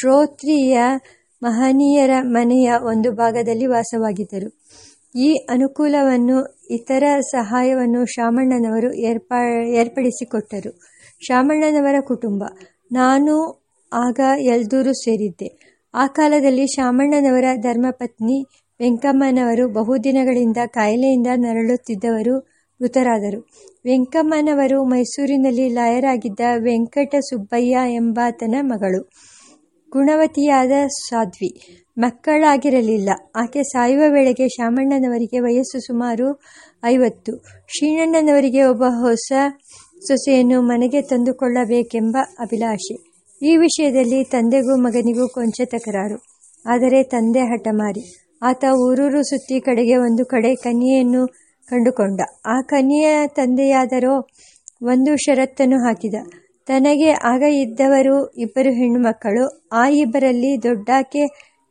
ಶ್ರೋತ್ರಿಯ ಮಹನೀಯರ ಮನೆಯ ಒಂದು ಭಾಗದಲ್ಲಿ ವಾಸವಾಗಿದ್ದರು. ಈ ಅನುಕೂಲವನ್ನು, ಇತರ ಸಹಾಯವನ್ನು ಶಾಮಣ್ಣನವರು ಏರ್ಪಾ, ಏರ್ಪಡಿಸಿಕೊಟ್ಟರು. ಶಾಮಣ್ಣನವರ ಕುಟುಂಬ. ನಾನು ಆಗ ಎಲ್ದೂರು ಸೇರಿದ್ದೆ. ಆ ಕಾಲದಲ್ಲಿ ಶಾಮಣ್ಣನವರ ಧರ್ಮಪತ್ನಿ ವೆಂಕಮ್ಮನವರು ಬಹುದಿನಗಳಿಂದ ಕಾಯಿಲೆಯಿಂದ ನರಳುತ್ತಿದ್ದವರು ಮೃತರಾದರು. ವೆಂಕಮ್ಮನವರು ಮೈಸೂರಿನಲ್ಲಿ ಲಾಯರಾಗಿದ್ದ ವೆಂಕಟ ಸುಬ್ಬಯ್ಯ ಎಂಬಾತನ ಮಗಳು. ಗುಣವತಿಯಾದ ಸಾಧ್ವಿ. ಮಕ್ಕಳಾಗಿರಲಿಲ್ಲ. ಆಕೆ ಸಾಯುವ ವೇಳೆಗೆ ಶಾಮಣ್ಣನವರಿಗೆ ವಯಸ್ಸು ಸುಮಾರು ಐವತ್ತು. ಶ್ರೀಣ್ಣನವರಿಗೆ ಒಬ್ಬ ಹೊಸ ಸೊಸೆಯನ್ನು ಮನೆಗೆ ತಂದುಕೊಳ್ಳಬೇಕೆಂಬ ಅಭಿಲಾಷೆ. ಈ ವಿಷಯದಲ್ಲಿ ತಂದೆಗೂ ಮಗನಿಗೂ ಕೊಂಚ ತಕರಾರು. ಆದರೆ ತಂದೆ ಹಠಮಾರಿ. ಆತ ಊರೂರು ಸುತ್ತಿ ಕಡೆಗೆ ಒಂದು ಕಡೆ ಕನ್ಯೆಯನ್ನು ಕಂಡುಕೊಂಡ. ಆ ಕನ್ಯೆಯ ತಂದೆಯಾದರೋ ಒಂದು ಷರತ್ತನ್ನು ಹಾಕಿದ. ತನಗೆ ಆಗ ಇದ್ದವರು ಇಬ್ಬರು ಹೆಣ್ಣುಮಕ್ಕಳು. ಆ ಇಬ್ಬರಲ್ಲಿ ದೊಡ್ಡಾಕೆ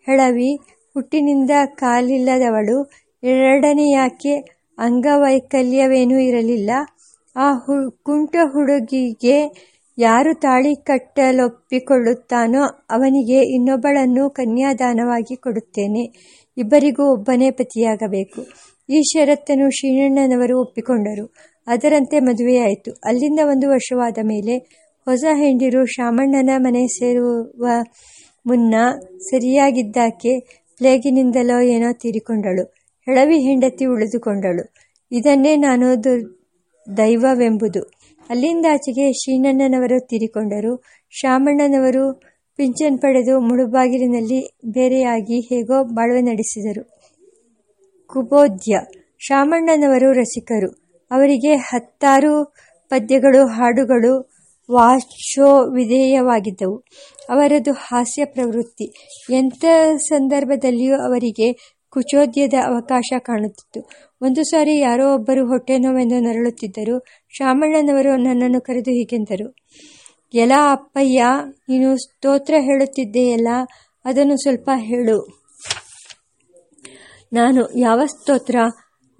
ಹೆಳವಿ, ಹುಟ್ಟಿನಿಂದ ಕಾಲಿಲ್ಲದವಳು, ಎರಡನೆಯಾಕೆ ಅಂಗವೈಕಲ್ಯವೇನೂ ಇರಲಿಲ್ಲ. ಆ ಹು, ಕುಂಟ ಹುಡುಗಿಗೆ ಯಾರು ತಾಳಿ ಕಟ್ಟಲೊಪ್ಪಿಕೊಳ್ಳುತ್ತಾನೋ ಅವನಿಗೆ ಇನ್ನೊಬ್ಬಳನ್ನು ಕನ್ಯಾದಾನವಾಗಿ ಕೊಡುತ್ತೇನೆ. ಇಬ್ಬರಿಗೂ ಒಬ್ಬನೇ ಪತಿಯಾಗಬೇಕು. ಈ ಷರತ್ತನ್ನು ಶ್ರೀಣ್ಣನವರು ಒಪ್ಪಿಕೊಂಡರು. ಅದರಂತೆ ಮದುವೆಯಾಯಿತು. ಅಲ್ಲಿಂದ ಒಂದು ವರ್ಷವಾದ ಮೇಲೆ ಹೊಸ ಹೆಂಡಿರು ಶಾಮಣ್ಣನ ಮನೆ ಸೇರುವ ಮುನ್ನ ಸರಿಯಾಗಿದ್ದಾಕೆ ಪ್ಲೇಗಿನಿಂದಲೋ ಏನೋ ತೀರಿಕೊಂಡಳು. ಹೆಳವಿ ಹೆಂಡತಿ ಉಳಿದುಕೊಂಡಳು. ಇದನ್ನೇ ನಾನು ದೈವವೆಂಬುದು ಅಲ್ಲಿಂದಾಚೆಗೆ ಶ್ರೀನಣ್ಣನವರು ತೀರಿಕೊಂಡರು. ಶಾಮಣ್ಣನವರು ಪಿಂಚನ್ ಪಡೆದು ಮುಳುಬಾಗಿಲಿನಲ್ಲಿ ಬೇರೆಯಾಗಿ ಹೇಗೋ ಬಾಳ್ವೆ ನಡೆಸಿದರು. ಕುಬೋದ್ಯ. ಶಾಮಣ್ಣನವರು ರಸಿಕರು. ಅವರಿಗೆ ಹತ್ತಾರು ಪದ್ಯಗಳು, ಹಾಡುಗಳು ವಾಚೋ ವಿಧೇಯವಾಗಿದ್ದವು ಅವರದು ಹಾಸ್ಯ ಪ್ರವೃತ್ತಿ. ಎಂಥ ಸಂದರ್ಭದಲ್ಲಿಯೂ ಅವರಿಗೆ ಕುಚೋದ್ಯದ ಅವಕಾಶ ಕಾಣುತ್ತಿತ್ತು. ಒಂದು ಸಾರಿ ಯಾರೋ ಒಬ್ಬರು ಹೊಟ್ಟೆ ನೋವೆಂದು ನರಳುತ್ತಿದ್ದರು. ಶಾಮಣ್ಣನವರು ನನ್ನನ್ನು ಕರೆದು ಹೀಗೆಂದರು. ಎಲ್ಲ ಅಪ್ಪಯ್ಯ, ನೀನು ಸ್ತೋತ್ರ ಹೇಳುತ್ತಿದ್ದೆಯಲ್ಲ, ಅದನ್ನು ಸ್ವಲ್ಪ ಹೇಳು. ನಾನು ಯಾವ ಸ್ತೋತ್ರ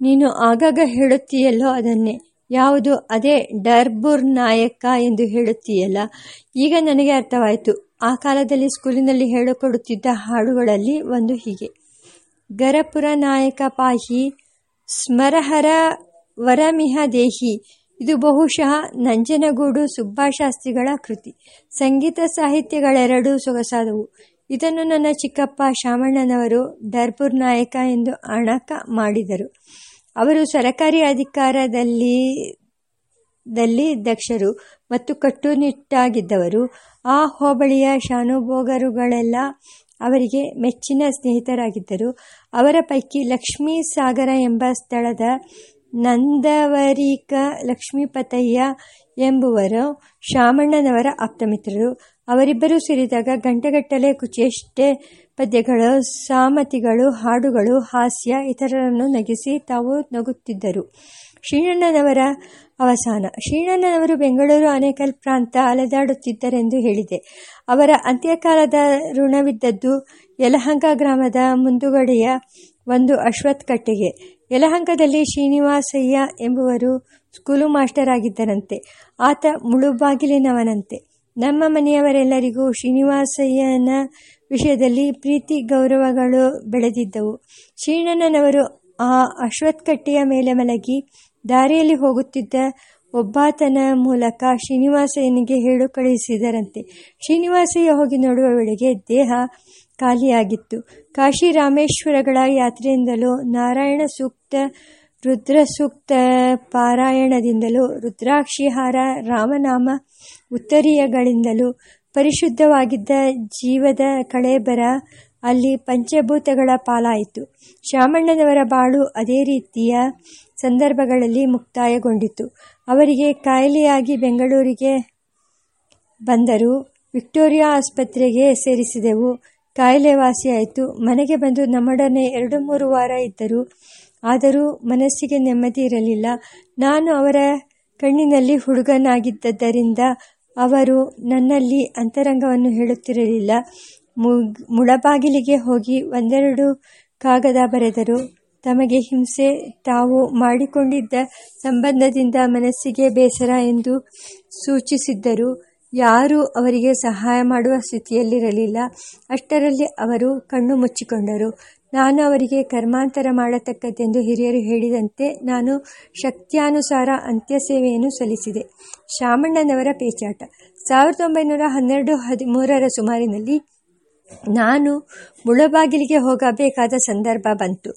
ನೀನು ಆಗಾಗ ಹೇಳುತ್ತೀಯಲ್ಲೋ ಅದನ್ನೇ. ಯಾವುದು? ಅದೇ ಡರ್ಬುರ್ ನಾಯಕ ಎಂದು ಹೇಳುತ್ತೀಯಲ್ಲ. ಈಗ ನನಗೆ ಅರ್ಥವಾಯಿತು. ಆ ಕಾಲದಲ್ಲಿ ಸ್ಕೂಲಿನಲ್ಲಿ ಹೇಳಿಕೊಡುತ್ತಿದ್ದ ಹಾಡುಗಳಲ್ಲಿ ಒಂದು ಹೀಗೆ. ಗರಪುರ ನಾಯಕ ಪಾಹಿ, ಸ್ಮರಹರ ವರಮಿಹ ದೇಹಿ. ಇದು ಬಹುಶಃ ನಂಜನಗೂಡು ಸುಬ್ಬಾಶಾಸ್ತ್ರಿಗಳ ಕೃತಿ. ಸಂಗೀತ ಸಾಹಿತ್ಯಗಳೆರಡೂ ಸೊಗಸಾದವು. ಇದನ್ನು ನನ್ನ ಚಿಕ್ಕಪ್ಪ ಶಾಮಣ್ಣನವರು ಧರ್ಪುರ್ ನಾಯಕ ಎಂದು ಅಣಕ ಮಾಡಿದರು. ಅವರು ಸರಕಾರಿ ಅಧಿಕಾರದಲ್ಲಿ, ದಲ್ಲಿ ದಕ್ಷರು ಮತ್ತು ಕಟ್ಟುನಿಟ್ಟಾಗಿದ್ದವರು. ಆ ಹೋಬಳಿಯ ಶಾನುಭೋಗರುಗಳೆಲ್ಲ ಅವರಿಗೆ ಮೆಚ್ಚಿನ ಸ್ನೇಹಿತರಾಗಿದ್ದರು. ಅವರ ಪೈಕಿ ಲಕ್ಷ್ಮೀ ಸಾಗರ ಎಂಬ ಸ್ಥಳದ ನಂದವರಿಕ ಲಕ್ಷ್ಮೀಪತಯ್ಯ ಎಂಬುವರು ಶಾಮಣ್ಣನವರ ಆಪ್ತಮಿತ್ರರು. ಅವರಿಬ್ಬರೂ ಸೇರಿದಾಗ ಗಂಟೆಗಟ್ಟಲೆ ಕುಚೇಷ್ಟೆ ಪದ್ಯಗಳು, ಸಾಮತಿಗಳು, ಹಾಡುಗಳು, ಹಾಸ್ಯ ಇತರರನ್ನು ನಗಿಸಿ ತಾವು ನಗುತ್ತಿದ್ದರು. ಶ್ರೀಣ್ಣನವರ ಅವಸಾನ. ಶ್ರೀಣ್ಣನವರು ಬೆಂಗಳೂರು ಅನೇಕಲ್ ಪ್ರಾಂತ ಅಲೆದಾಡುತ್ತಿದ್ದರೆಂದು ಹೇಳಿದೆ. ಅವರ ಅಂತ್ಯಕಾಲದ ಋಣವಿದ್ದದ್ದು ಯಲಹಂಕ ಗ್ರಾಮದ ಮುಂದುಗಡೆಯ ಒಂದು ಅಶ್ವತ್ ಕಟ್ಟೆಗೆ ಯಲಹಂಕದಲ್ಲಿ ಶ್ರೀನಿವಾಸಯ್ಯ ಎಂಬುವರು ಸ್ಕೂಲು ಮಾಸ್ಟರ್ ಆಗಿದ್ದರಂತೆ ಆತ ಮುಳುಬಾಗಿಲಿನವನಂತೆ. ನಮ್ಮ ಮನೆಯವರೆಲ್ಲರಿಗೂ ಶ್ರೀನಿವಾಸಯ್ಯನ ವಿಷಯದಲ್ಲಿ ಪ್ರೀತಿ ಗೌರವಗಳು ಬೆಳೆದಿದ್ದವು. ಶ್ರೀಣ್ಣನವರು ಆ ಅಶ್ವತ್ಥಕಟ್ಟೆಯ ಮೇಲೆ ಮಲಗಿ ದಾರಿಯಲ್ಲಿ ಹೋಗುತ್ತಿದ್ದ ಒಬ್ಬಾತನ ಮೂಲಕ ಶ್ರೀನಿವಾಸಯ್ಯನಿಗೆ ಹೇಳು ಕಳುಹಿಸಿದರಂತೆ ಶ್ರೀನಿವಾಸಯ್ಯ ಹೋಗಿ ನೋಡುವ ವೇಳೆಗೆ ದೇಹ ಖಾಲಿಯಾಗಿತ್ತು. ಕಾಶಿ ರಾಮೇಶ್ವರಗಳ ಯಾತ್ರೆಯಿಂದಲೂ ನಾರಾಯಣ ಸೂಕ್ತ ರುದ್ರ ಸೂಕ್ತ ಪಾರಾಯಣದಿಂದಲೂ ರುದ್ರಾಕ್ಷಿಹಾರ, ರಾಮನಾಮ ಉತ್ತರೀಯಗಳಿಂದಲೂ ಪರಿಶುದ್ಧವಾಗಿದ್ದ ಜೀವದ ಕಳೆಬರ ಅಲ್ಲಿ ಪಂಚಭೂತಗಳ ಪಾಲಾಯಿತು. ಶಾಮಣ್ಣನವರ ಬಾಳು ಅದೇ ರೀತಿಯ ಸಂದರ್ಭಗಳಲ್ಲಿ ಮುಕ್ತಾಯಗೊಂಡಿತು. ಅವರಿಗೆ ಕಾಯಿಲೆಯಾಗಿ ಬೆಂಗಳೂರಿಗೆ ಬಂದರು ವಿಕ್ಟೋರಿಯಾ ಆಸ್ಪತ್ರೆಗೆ ಸೇರಿಸಿದೆವು. ಕಾಯಿಲೆ ವಾಸಿಯಾಯಿತು ಮನೆಗೆ ಬಂದು ನಮ್ಮೊಡನೆ ಎರಡು ಮೂರು ವಾರ ಇದ್ದರು ಆದರೂ ಮನಸ್ಸಿಗೆ ನೆಮ್ಮದಿ ಇರಲಿಲ್ಲ. ನಾನು ಅವರ ಕಣ್ಣಿನಲ್ಲಿ ಹುಡುಗನಾಗಿದ್ದರಿಂದ ಅವರು ನನ್ನಲ್ಲಿ ಅಂತರಂಗವನ್ನು ಹೇಳುತ್ತಿರಲಿಲ್ಲ. ಮುಳಬಾಗಿಲಿಗೆ ಹೋಗಿ ಒಂದೆರಡು ಕಾಗದ ಬರೆದರು. ತಮಗೆ ಹಿಂಸೆ, ತಾವು ಮಾಡಿಕೊಂಡಿದ್ದ ಸಂಬಂಧದಿಂದ ಮನಸ್ಸಿಗೆ ಬೇಸರ ಎಂದು ಸೂಚಿಸಿದ್ದರು. ಯಾರೂ ಅವರಿಗೆ ಸಹಾಯ ಮಾಡುವ ಸ್ಥಿತಿಯಲ್ಲಿರಲಿಲ್ಲ. ಅಷ್ಟರಲ್ಲಿ ಅವರು ಕಣ್ಣು ಮುಚ್ಚಿಕೊಂಡರು. ನಾನು ಅವರಿಗೆ ಕರ್ಮಾಂತರ ಮಾಡತಕ್ಕದ್ದೆಂದು ಹಿರಿಯರು ಹೇಳಿದಂತೆ ನಾನು ಶಕ್ತ್ಯಾನುಸಾರ ಅಂತ್ಯಸೇವೆಯನ್ನು ಸಲ್ಲಿಸಿದೆ. ಶಾಮಣ್ಣನವರ ಪೇಚಾಟ. ಸಾವಿರದ ಒಂಬೈನೂರ ಹನ್ನೆರಡು ಹದಿಮೂರರ ಸುಮಾರಿನಲ್ಲಿ ನಾನು ಮುಳಬಾಗಿಲಿಗೆ ಹೋಗಬೇಕಾದ ಸಂದರ್ಭ ಬಂತು.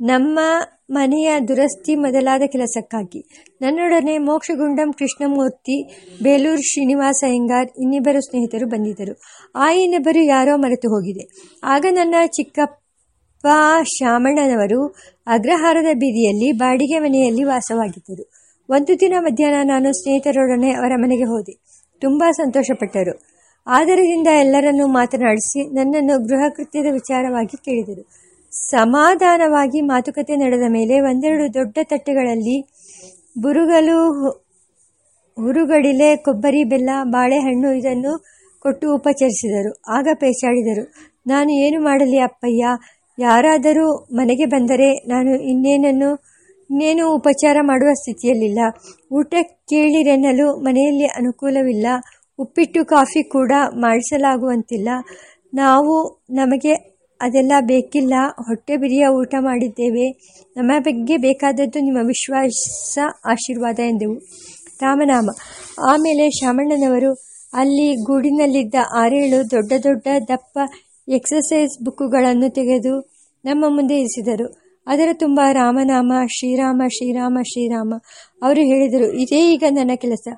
ನಮ್ಮ ಮನೆಯ ದುರಸ್ತಿ ಮೊದಲಾದ ಕೆಲಸಕ್ಕಾಗಿ. ನನ್ನೊಡನೆ ಮೋಕ್ಷಗುಂಡಂ ಕೃಷ್ಣಮೂರ್ತಿ, ಬೇಲೂರು ಶ್ರೀನಿವಾಸ ಅಯ್ಯಂಗಾರ್ ಇನ್ನಿಬ್ಬರು ಸ್ನೇಹಿತರು ಬಂದಿದ್ದರು. ಆ ಇನ್ನಿಬ್ಬರು ಯಾರೋ ಮರೆತು ಹೋಗಿದೆ ಆಗ ನನ್ನ ಚಿಕ್ಕಪ್ಪ ಶಾಮಣ್ಣನವರು ಅಗ್ರಹಾರದ ಬೀದಿಯಲ್ಲಿ ಬಾಡಿಗೆ ಮನೆಯಲ್ಲಿ ವಾಸವಾಗಿದ್ದರು. ಒಂದು ದಿನ ಮಧ್ಯಾಹ್ನ ನಾನು ಸ್ನೇಹಿತರೊಡನೆ ಅವರ ಮನೆಗೆ ಹೋದೆ. ತುಂಬ ಸಂತೋಷಪಟ್ಟರು. ಆದರದಿಂದ ಎಲ್ಲರನ್ನೂ ಮಾತನಾಡಿಸಿ ನನ್ನನ್ನು ಗೃಹ ಕೃತ್ಯದ ವಿಚಾರವಾಗಿ ಕೇಳಿದರು. ಸಮಾಧಾನವಾಗಿ ಮಾತುಕತೆ ನಡೆದ ಮೇಲೆ ಒಂದೆರಡು ದೊಡ್ಡ ತಟ್ಟೆಗಳಲ್ಲಿ ಬುರುಗಲು ಹುರುಗಡಿಲೆ, ಕೊಬ್ಬರಿ, ಬೆಲ್ಲ, ಬಾಳೆಹಣ್ಣು ಇದನ್ನು ಕೊಟ್ಟು ಉಪಚರಿಸಿದರು. ಆಗ ಪೇಚಾಡಿದರು. ನಾನು ಏನು ಮಾಡಲಿ ಅಪ್ಪಯ್ಯ? ಯಾರಾದರೂ ಮನೆಗೆ ಬಂದರೆ ನಾನು ಇನ್ನೇನನ್ನು, ಇನ್ನೇನು ಉಪಚಾರ ಮಾಡುವ ಸ್ಥಿತಿಯಲ್ಲಿಲ್ಲ. ಊಟ ಕೇಳಿರೆನ್ನಲು ಮನೆಯಲ್ಲಿ ಅನುಕೂಲವಿಲ್ಲ. ಉಪ್ಪಿಟ್ಟು, ಕಾಫಿ ಕೂಡ ಮಾಡಿಸಲಾಗುವಂತಿಲ್ಲ. ನಾವು ನಮಗೆ ಅದೆಲ್ಲ ಬೇಕಿಲ್ಲ. ಹೊಟ್ಟೆ ಬಿರಿಯ ಊಟ ಮಾಡಿದ್ದೇವೆ. ನಮ್ಮ ಬಗ್ಗೆ ಬೇಕಾದದ್ದು ನಿಮ್ಮ ವಿಶ್ವಾಸ, ಆಶೀರ್ವಾದ ಎಂದೆವು. ರಾಮನಾಮ. ಆಮೇಲೆ ಶಾಮಣ್ಣನವರು ಅಲ್ಲಿ ಗೂಡಿನಲ್ಲಿದ್ದ ಆರೇಳು ದೊಡ್ಡ ದೊಡ್ಡ ದಪ್ಪ ಎಕ್ಸಸೈಸ್ ಬುಕ್ಕುಗಳನ್ನು ತೆಗೆದು ನಮ್ಮ ಮುಂದೆ ಇರಿಸಿದರು. ಅದರ ತುಂಬ ರಾಮನಾಮ, ಶ್ರೀರಾಮ ಶ್ರೀರಾಮ ಶ್ರೀರಾಮ. ಅವರು ಹೇಳಿದರು, ಇದೇ ಈಗ ನನ್ನ ಕೆಲಸ.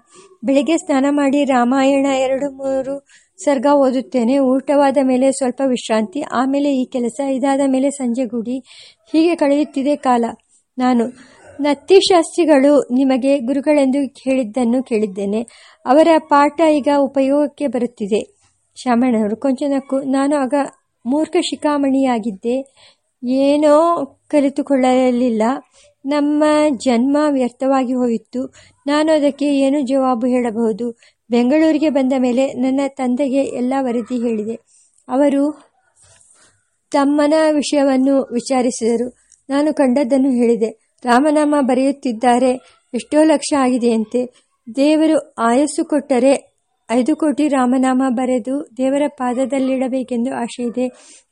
ಬೆಳಿಗ್ಗೆ ಸ್ನಾನ ಮಾಡಿ ರಾಮಾಯಣ ಎರಡು ಮೂರು ಸರ್ಗ ಓದುತ್ತೇನೆ. ಊಟವಾದ ಮೇಲೆ ಸ್ವಲ್ಪ ವಿಶ್ರಾಂತಿ, ಆಮೇಲೆ ಈ ಕೆಲಸ. ಇದಾದ ಮೇಲೆ ಸಂಜೆ ಗುಡಿ. ಹೀಗೆ ಕಳೆಯುತ್ತಿದೆ ಕಾಲ. ನಾನು ನತ್ತಿಶಾಸ್ತ್ರಿಗಳು ನಿಮಗೆ ಗುರುಗಳೆಂದು ಹೇಳಿದ್ದನ್ನು ಕೇಳಿದ್ದೇನೆ. ಅವರ ಪಾಠ ಈಗ ಉಪಯೋಗಕ್ಕೆ ಬರುತ್ತಿದೆ. ಶಾಮಣ್ಣವರು ಕೊಂಚನಕ್ಕೂ ನಾನು ಆಗ ಮೂರ್ಖ ಶಿಖಾಮಣಿಯಾಗಿದ್ದೆ. ಏನೋ ಕಲಿತುಕೊಳ್ಳಲಿಲ್ಲ. ನಮ್ಮ ಜನ್ಮ ವ್ಯರ್ಥವಾಗಿ ಹೋಯಿತು. ನಾನು ಅದಕ್ಕೆ ಏನು ಜವಾಬು ಹೇಳಬಹುದು? ಬೆಂಗಳೂರಿಗೆ ಬಂದ ಮೇಲೆ ನನ್ನ ತಂದೆಗೆ ಎಲ್ಲ ವರದಿ ಹೇಳಿದೆ. ಅವರು ತಮ್ಮನ ವಿಷಯವನ್ನು ವಿಚಾರಿಸಿದರು. ನಾನು ಕಂಡದ್ದನ್ನು ಹೇಳಿದೆ. ರಾಮನಾಮ ಬರೆಯುತ್ತಿದ್ದಾರೆ. ಎಷ್ಟೋ ಲಕ್ಷ ಆಗಿದೆಯಂತೆ. ದೇವರು ಆಯಸ್ಸು ಕೊಟ್ಟರೆ ಐದು ಕೋಟಿ ರಾಮನಾಮ ಬರೆದು ದೇವರ ಪಾದದಲ್ಲಿಡಬೇಕೆಂದು ಇದೆ.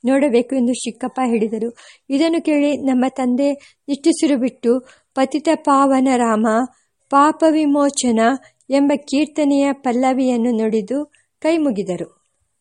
ನೋಡಬೇಕು ಎಂದು ಚಿಕ್ಕಪ್ಪ ಹೇಳಿದರು. ಇದನ್ನು ಕೇಳಿ ನಮ್ಮ ತಂದೆ ನಿಟ್ಟುಸಿರು ಬಿಟ್ಟು ಪತಿತ ಪಾವನ ರಾಮ, ಪಾಪ ವಿಮೋಚನ ಎಂಬ ಕೀರ್ತನೆಯ ಪಲ್ಲವಿಯನ್ನು ನುಡಿದು ಕೈ ಮುಗಿದರು